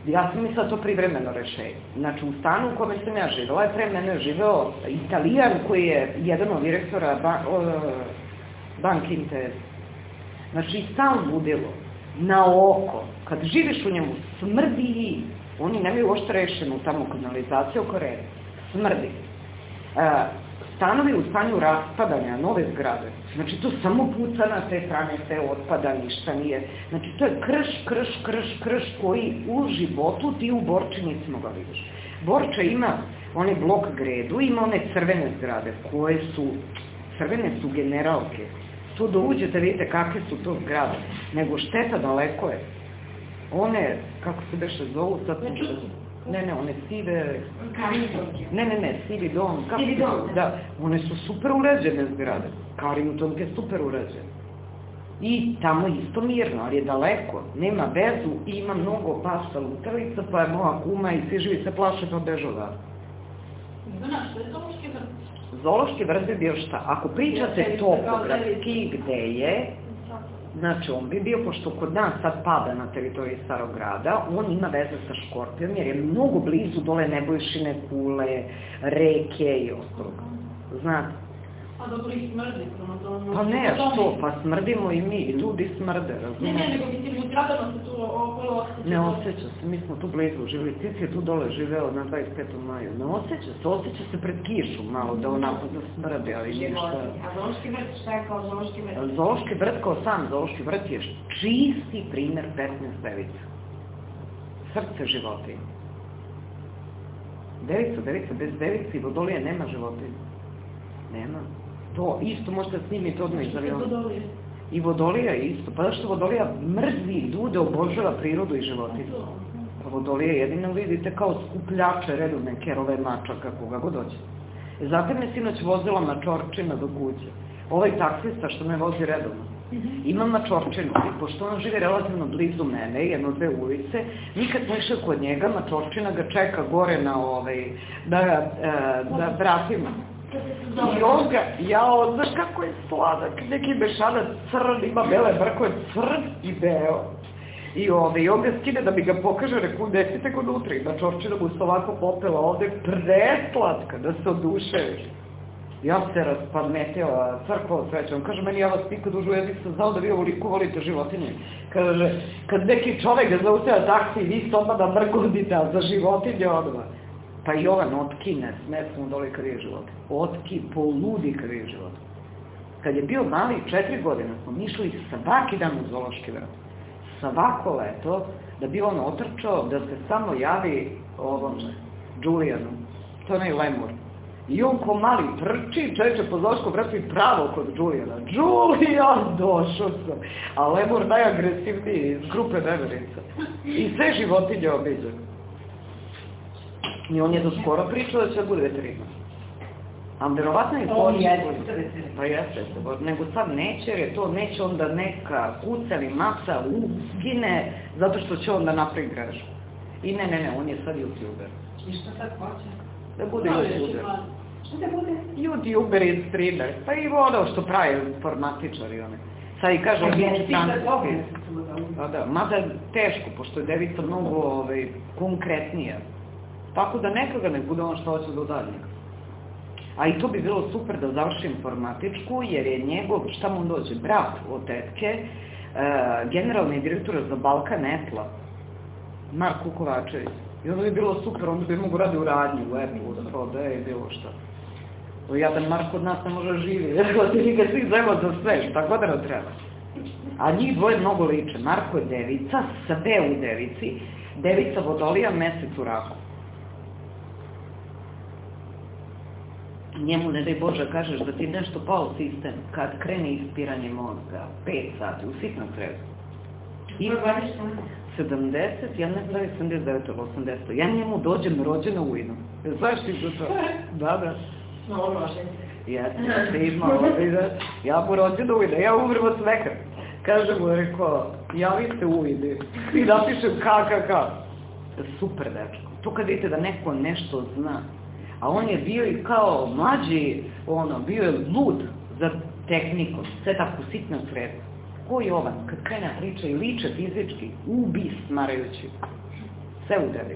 Ja sam mislila to privremeno rešenje. Znači, u stanu u kome sam ja živela je pre mene živeo italijan koji je jedan od direktora ba, o, banke Intez. Znači, stan budilo, na oko, kad živiš u njemu, smrdi, oni nemaju ošto rešenu tamo kanalizaciju oko reda, smrdi. E, stanovi u stanju raspadanja, nove zgrade, znači to samo puca na te strane, sve otpada, ništa nije. Znači to je krš, krš, krš, krš koji u životu ti u Borči nisi mogla vidiš. Borča ima onaj blok gredu, ima one crvene zgrade koje su, crvene su generalke. Tu da uđete vidite kakve su to zgrade, nego šteta daleko je. One, kako se beše zovu, sad... Ne, ne, one sive... Ne, ne, ne, sivi dom. Kako sivi dom, da. One su super uređene zgrade. Karington je super uređen. I tamo isto mirno, ali je daleko. Nema vezu i ima mnogo pasa lutalica, pa je moja kuma i svi živi se plaše pa bežu odatle. Znaš, što je Zološki vrt? Zološki vrt bi bio šta? Ako pričate topografski gde je, Znači, on bi bio, pošto kod nas sad pada na teritoriji Starog grada, on ima veze sa Škorpijom, jer je mnogo blizu dole Nebojšine kule, reke i ostalog. Znate? A dobro i smrdi. Pa ne, što? Pa smrdimo i mi, ljudi smrde, razumiješ? Ne, ne, nego mislim, u zgradama se tu okolo osjeća. Ne osjeća se, mi smo tu blizu živili, ti si tu dole živeo na 25. maju. Ne osjeća se, osjeća se pred kišu malo, da onako da smrdi, ali ništa. A Zološki vrt, šta je kao Zološki vrt? Zološki vrt kao sam, Zološki vrt je čisti primer 15 devica. Srce životinja. Devica, devica, bez device i vodolije nema životinja. Nema. To isto možete snimiti odmah iz aviona. I vodolija isto. Pa zašto vodolija mrzi ljude, obožava prirodu i životinje. Pa vodolija jedino vidite kao skupljače redovne kerove mačaka, koga god doće. E, zatim me sinoć vozila mačorčina do kuće. Ovaj taksista što me vozi redovno. Ima mačorčinu i pošto on živi relativno blizu mene, jedno dve ulice, nikad smo išli kod njega, mačorčina ga čeka gore na ovaj, da, e, da vratima I on ga, ja, znaš kako je sladak, neki bešanac crn, ima bele brkove, crn i beo. I ove, i ga skine da mi ga pokaže, reku, desi tek unutra, i da čorčina mu se ovako popela ovde, preslatka, da se oduševiš. Ja se raspadmetila, crkva od sreća. On kaže, meni ja vas nikad u jezik sam znao da vi ovoliko volite životinje. Kaže, kad neki čovek ga zausteva taksi, vi se odmah da mrgodite, a za životinje odmah. Pa Jovan otkine, smesno dole krije život. Otki, poludi krije život. Kad je bio mali, četiri godine, smo išli svaki dan u Zološki vrt. Svako leto, da bi on otrčao, da se samo javi ovom Julijanu. To ne je lemur. I on ko mali trči, čeče po Zološkom vrtu i pravo kod Julijana. Julijan, došao sam. A lemur najagresivniji iz grupe neverica. I sve životinje obiđe. I on je do skoro pričao da će bude veterinar. A verovatno je to jeste. Pa jeste, nego sad neće, jer je to neće onda neka kuca ili maca ugine, zato što će onda napravi grešku. I ne, ne, ne, on je sad youtuber. I šta sad hoće? Da bude no, youtuber. Šta da bude? Youtuber i streamer. Pa i ono što pravi informatičari one. Sad i kažem, biće francuski. Pa da, mada teško, pošto je devica mnogo ovaj, konkretnija. Tako da neka ne bude ono što hoće do daljnjega. A i to bi bilo super da završi informatičku, jer je njegov, šta mu dođe, brat od tetke, e, generalni direktor za Balkan Etla. Marko Kovačević. I onda bi bilo super, onda bi mogu radi u radnji, u Apple, da prodaje i bilo što. To jadan Marko od nas ne može živi, jer ga ti ga svi zajemo za sve, šta god da treba. A njih dvoje mnogo liče. Marko je devica, sve u devici, devica vodolija, mesec u raku. Njemu, ne daj Bože, kažeš da ti nešto pao sistem, kad krene ispiranje mozga, 5 sati, u sitnom kredu. I 70, ja ne znam 79 ili 80, ja njemu dođem rođena u inu. Znaš ti za to? Da, da. Malo rođen. Jeste, ima ovdje, ja mu rođena u inu, ja umrem od sveka. Kaže mu, rekao, javite u inu i napišem KKK. Super, dečko. To kad vidite da neko nešto zna, a on je bio i kao mlađi, ono, bio je lud za tehniku, sve tako sitno sredstvo. Ko je ovan, kad krene priča i liče fizički, ubi smarajući. Sve udari.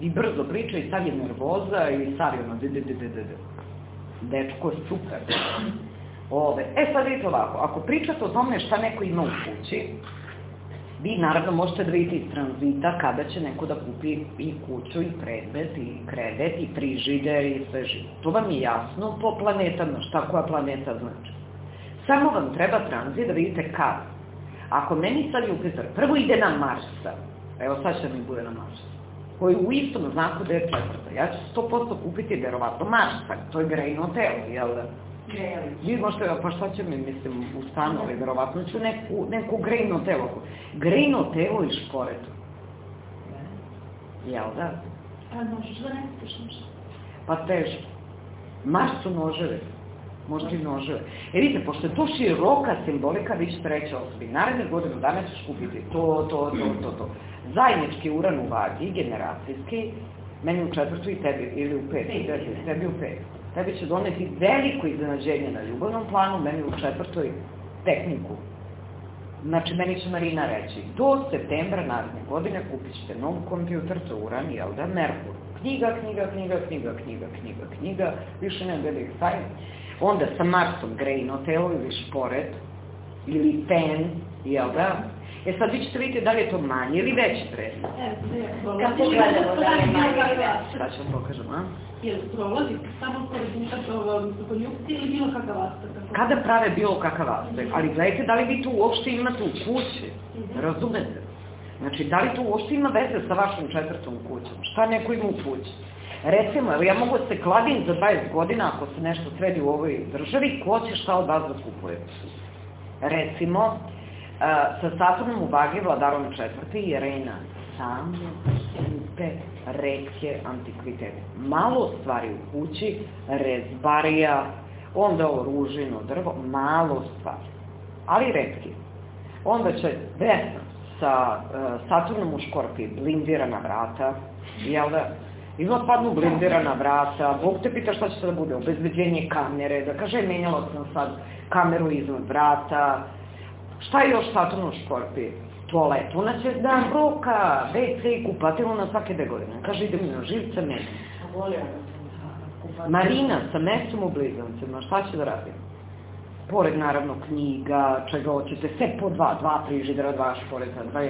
I brzo priča i sad je nervoza i sad je ono, de, de, de, de, de. Dečko super. Ove. E sad vidite ovako, ako pričate o tome šta neko ima u kući, vi naravno možete da vidite iz tranzita kada će neko da kupi i kuću i predmet i kredit i frižider i sve živo. To vam je jasno po planetama, šta koja planeta znači. Samo vam treba tranzit da vidite kad. Ako meni sad Jupiter prvo ide na Marsa, evo sad će mi bude na Marsa, koji u istom znaku da je četvrta, ja ću 100% kupiti verovatno Marsa, to je grejno telo, jel da? Vi možete, pa šta će mi, mislim, u stanovi, verovatno ću neku, neku grejno telo. Grejno telo i šporetu. Jel da? A možeš da ne? Pa teško. Maš su noževe. Možda i noževe. E vidite, pošto je to široka simbolika, vi ćete reći osobi, naredne godinu dana ćeš kupiti to, to, to, to, to. Zajednički uran u vagi, generacijski, meni u četvrtu i tebi, ili u pet, tebi u pet tebi će doneti veliko iznenađenje na ljubavnom planu, meni u četvrtoj tehniku. Znači, meni će Marina reći, do septembra naredne godine kupit ćete nov kompjuter za uran, jel da, Merkur. Knjiga, knjiga, knjiga, knjiga, knjiga, knjiga, knjiga, više ne da ih stavim. Onda sa Marsom grejno telo ili šporet, ili ten, jel da, E sad vi ćete vidjeti da li je to manji ili veći predmet. Kako gledamo da li je manji Šta ću vam pokažem, a? Jel prolazi samo ili bilo kakav aspekt? Kada prave bilo kakav aspekt, ali gledajte da li vi to uopšte imate u kući, razumete? Znači, da li to uopšte ima veze sa vašom četvrtom kućom? Šta neko ima u kući? Recimo, evo ja mogu da se kladim za 20 godina ako se nešto sredi u ovoj državi, ko će šta od vas da kupuje? Recimo, sa Saturnom u vagi vladarom četvrti je Rena samo skupe, redke antikvitete. Malo stvari u kući, rezbarija, onda ovo ružino drvo, malo stvari, ali redke. Onda će desno sa uh, Saturnom u škorpiji blindirana vrata, jel da, ima padnu blindirana vrata, Bog te pita šta će da bude, obezbeđenje kamere, da kaže menjalo sam sad kameru iznad vrata, Šta je još Saturn u škorpiji? Toalet. Ona će da broka, WC i kupatilu na svake dve godine. Kaže, idem na živce meni. Marina sa mesom u blizancima, šta će da radim? Pored, naravno, knjiga, čega hoćete, sve po dva, dva frižidera, dva šporeta, dva,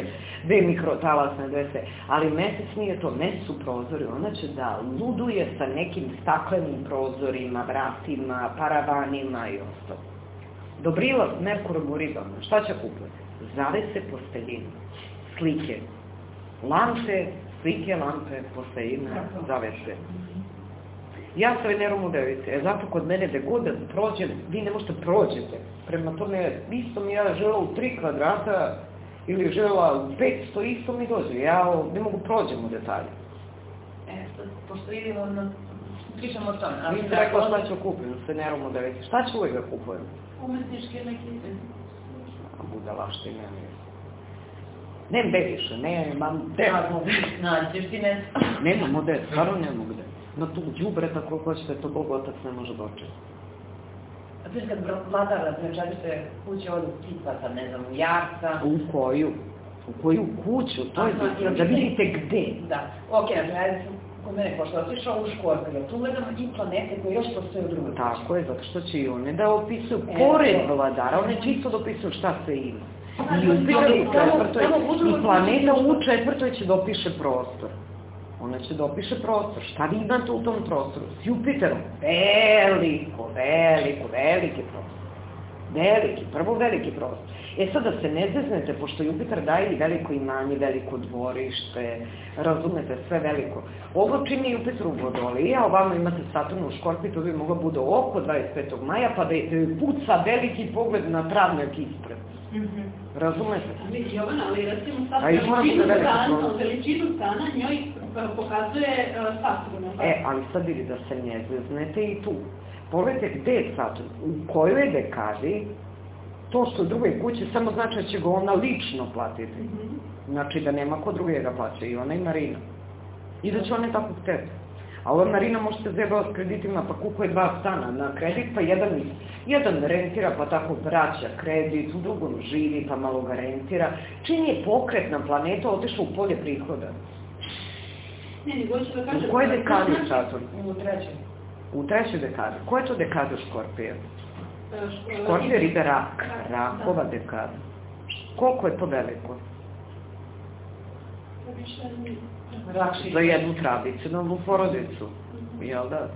dve mikrotalasne, dve se. Ali mesec nije to, mesec su prozori. Ona će da luduje sa nekim staklenim prozorima, vratima, paravanima i ostalo. Dobrila Merkurom u ribama, šta će kupiti? Zavese posteljine, slike, lampe, slike, lampe, posteljine, zavese. Ja sa Venerom u device, e zato kod mene da god da prođem, vi ne možete prođete. Prema tome, isto mi ja žela u tri kvadrata ili žela u 500, isto mi dođe. Ja ne mogu prođem u detalje. E, pošto vidimo pričamo o tome. Vi ste rekla šta ću kupiti sa Venerom u device. Šta ću uvijek da kupujem? Umetničke neke... Budalaštine, ne. Nem beviše, ne, mam te. Nađeš ti ne. Nemamo de, stvarno ne mogu de. Na tu džubre, tako hoćete, to Bog otac ne može doći. A ti kad vladara prečavište kuće od tipa, sad ne znam, u jarca. U koju? U koju kuću? To je da, da vidite gde. Da. Ok, znači, kod mene, pošto otišao u Škorpiju, tu gledamo i planete koje još postoje u drugoj Tako je, zato što će i one da opisuju, e, pored vladara, one čisto da opisuju šta se ima. I u četvrtoj, i planeta u četvrtoj će da prostor. Ona će da prostor. Šta vi imate u tom prostoru? S Jupiterom. Veliko, veliko, veliki prostor. Veliki, prvo veliki prostor. E sad da se ne zeznete, pošto Jupiter daje i veliko imanje, veliko dvorište, razumete, sve veliko. Ovo čini Jupiter u vodoli, a ovamo imate Saturn u škorpi, to bi moglo bude oko 25. maja, pa da je puca veliki pogled na travnjak ispred. Mm -hmm. Razumete? Jovana, ali recimo sad veličinu, stana, veličinu stana njoj e, pokazuje uh, Saturn. E, ali sad vidi da se ne zeznete i tu. Pogledajte gde je Saturn, u kojoj dekadi to što u drugoj kući samo znači da će ga ona lično platiti. Znači da nema ko drugi ga plaća, i ona i Marina. I da će one tako hteti. A ova Marina može se zebao s kreditima, pa kupuje dva stana na kredit, pa jedan, jedan rentira, pa tako vraća kredit, u drugom živi, pa malo ga rentira. Čini je pokretna planeta, otišla u polje prihoda. Ne, nego da kažem... U kojoj dekadi Saturn? U trećoj. U trećoj dekadi. Koja je to dekada Škorpija? Skorpija ribe rak, rakova dekada. Koliko je to veliko? Za jednu tradicionalnu porodicu, jel da?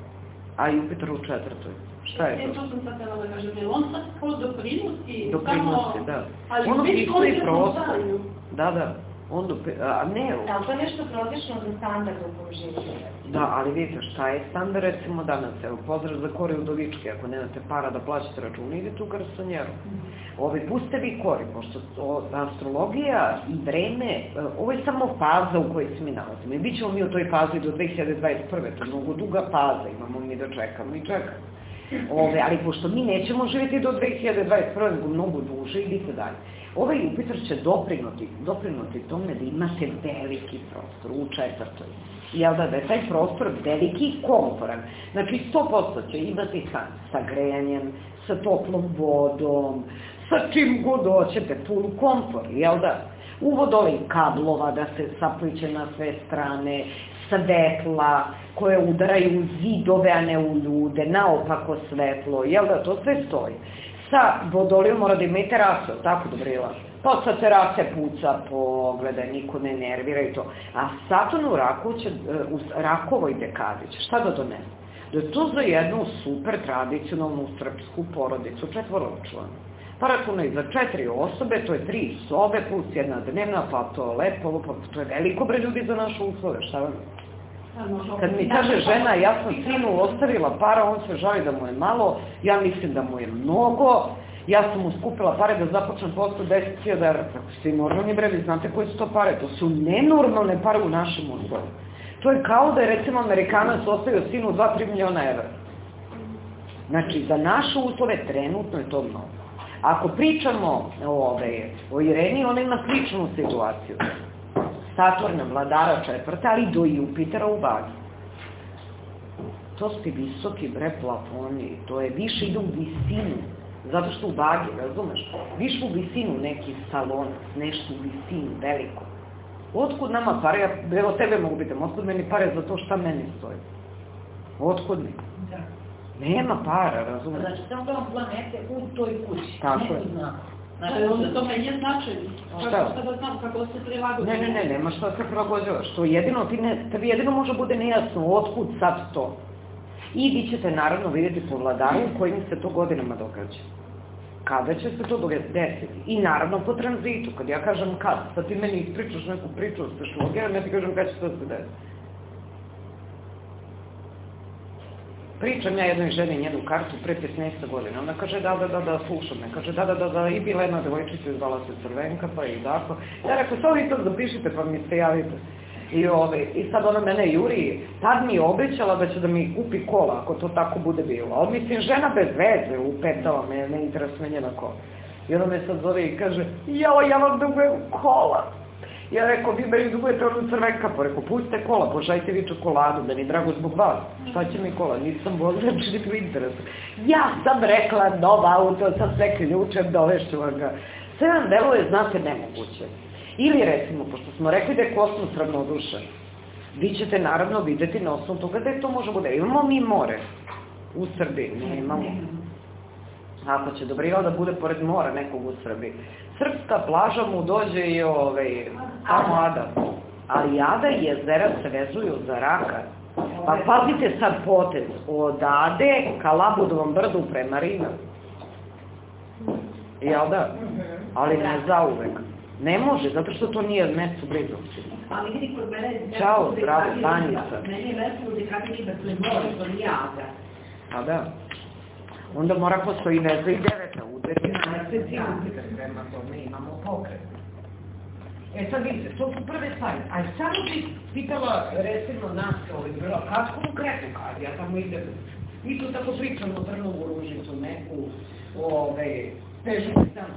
A Jupiter u četvrtoj. Šta je to? E, to sam sad tela da kažem, on sad ko doprinosi, doprinosi, da. Ali ono fiksuje prostor. Da, da. On do, a ne... Da, to je nešto prosječno za standard u kom živite? Da, ali vidite, šta je standard recimo danas? Evo, pozdrav za kore udovičke, ako nemate para da plaćate račun, idete u garsonjeru. Ovi, puste vi kori, pošto o, astrologija i vreme, e, ovo je samo faza u kojoj se mi nalazimo. I bit ćemo mi u toj fazi do 2021. To je mnogo duga faza, imamo mi da čekamo i čekamo. Ove, ali pošto mi nećemo živjeti do 2021. nego mnogo duže, idite dalje. Ovaj Jupiter će doprinuti, doprinuti tome da imate veliki prostor u četvrtoj. Jel da, da je taj prostor veliki i komporan. Znači 100% će imati sa, sa grejanjem, sa toplom vodom, sa čim god hoćete, pun kompor, jel da? Uvod ovih kablova da se sapliče na sve strane, svetla koje udaraju u zidove, a ne u ljude, naopako svetlo, jel da, to sve stoji sa vodolijom mora da ima i terasu, tako Dobrila? Pa sa terase puca pogleda, niko ne nervira i to. A Saturn u raku će, e, u rakovoj dekadi će, šta da donese? Da je to za jednu super tradicionalnu srpsku porodicu, četvoročlanu. Pa računaj za četiri osobe, to je tri sobe plus jedna dnevna, pa to lepo, pa to je veliko bre ljudi za naše uslove, šta vam Kad mi kaže žena, ja sam sinu ostavila para, on se žali da mu je malo, ja mislim da mu je mnogo, ja sam mu skupila pare da započnem poslu 10.000 evra. Tako ste normalni bre, vi znate koje su to pare? To su nenormalne pare u našem uslovu. To je kao da je recimo Amerikanac ostavio sinu 2-3 miliona evra. Znači, za naše uslove trenutno je to mnogo. Ako pričamo o, ove, o Ireni, ona ima sličnu situaciju. Saturna, vladara četvrta, ali do Jupitera u vagi. To su ti visoki bre plafoni, to je više ide u visinu, zato što u vagi, razumeš, više u visinu neki salon, nešto u visinu, veliko. Otkud nama pare, ja, evo tebe mogu pitam, otkud meni pare za to šta meni stoji? Otkud mi? Da. Nema para, razumeš? Znači, samo planete u toj kući. Tako je. Znači, onda to meni je značajno. Šta? Šta da znam kako da se prilagodim? Ne, ne, ne, nema šta se prilagođavaš. To jedino, ti ne, tebi jedino može bude nejasno otkud sad to. I vi ćete naravno vidjeti po vladaru kojim se to godinama događa. Kada će se to desiti? I naravno po tranzitu, kad ja kažem kad, sad ti meni ispričaš neku priču o stešlogiju, ja ti kažem kada će to se desiti. Pričam ja jednoj ženi njenu kartu pre 15 godina. Ona kaže da, da, da, da, slušam me. Kaže da, da, da, da, i bila jedna devojčica izvala se Crvenka, pa i tako. Ja rekao, sad vi to zapišite pa mi se javite. I, ove, I sad ona mene juri, tad mi je obećala da će da mi kupi kola, ako to tako bude bilo. Ali mislim, žena bez veze upetala me, ne interesuje njena kola. I ona me sad zove i kaže, jao, ja vam dugujem kola. Ja rekao, vi meni dugujete onu crvenka, pa rekao, pustite kola, pošajte vi čokoladu, da mi drago zbog vas. Šta će mi kola, nisam vozila, niti u interesu. Ja sam rekla, nova auto, sa sve ključem, dovešću vam ga. Sve vam deluje, znate, nemoguće. Ili recimo, pošto smo rekli da je kosmos ravnodušan, vi ćete naravno videti na osnovu toga da je to može bude. Imamo mi more u Srbiji, ne imamo. Ako će Dobrila da bude pored mora nekog u Srbiji. Srpska plaža mu dođe i ovaj, tamo Ada. Ali Ada i jezera se vezuju za raka. Pa pazite sad potez. Od Ade ka Labudovom brdu prema Rima. Jel da? Ali ne zauvek. Ne može, zato što to nije mesto blizu. Ali vidi kod mene... Ćao, zdravo, Tanjica. Meni je mesto gdje kapiti da se more, to nije Ada. A da. Onda mora postoji veza i deveta meseci utica prema tome imamo pokret. E sad vidite, to su prve stvari. A samo bi pitala, recimo, nas ovaj, bila, kad konkretno, kad ja tamo idem, i tu tako pričam o Trnovu Ružicu, neku, ove, Pežu, sam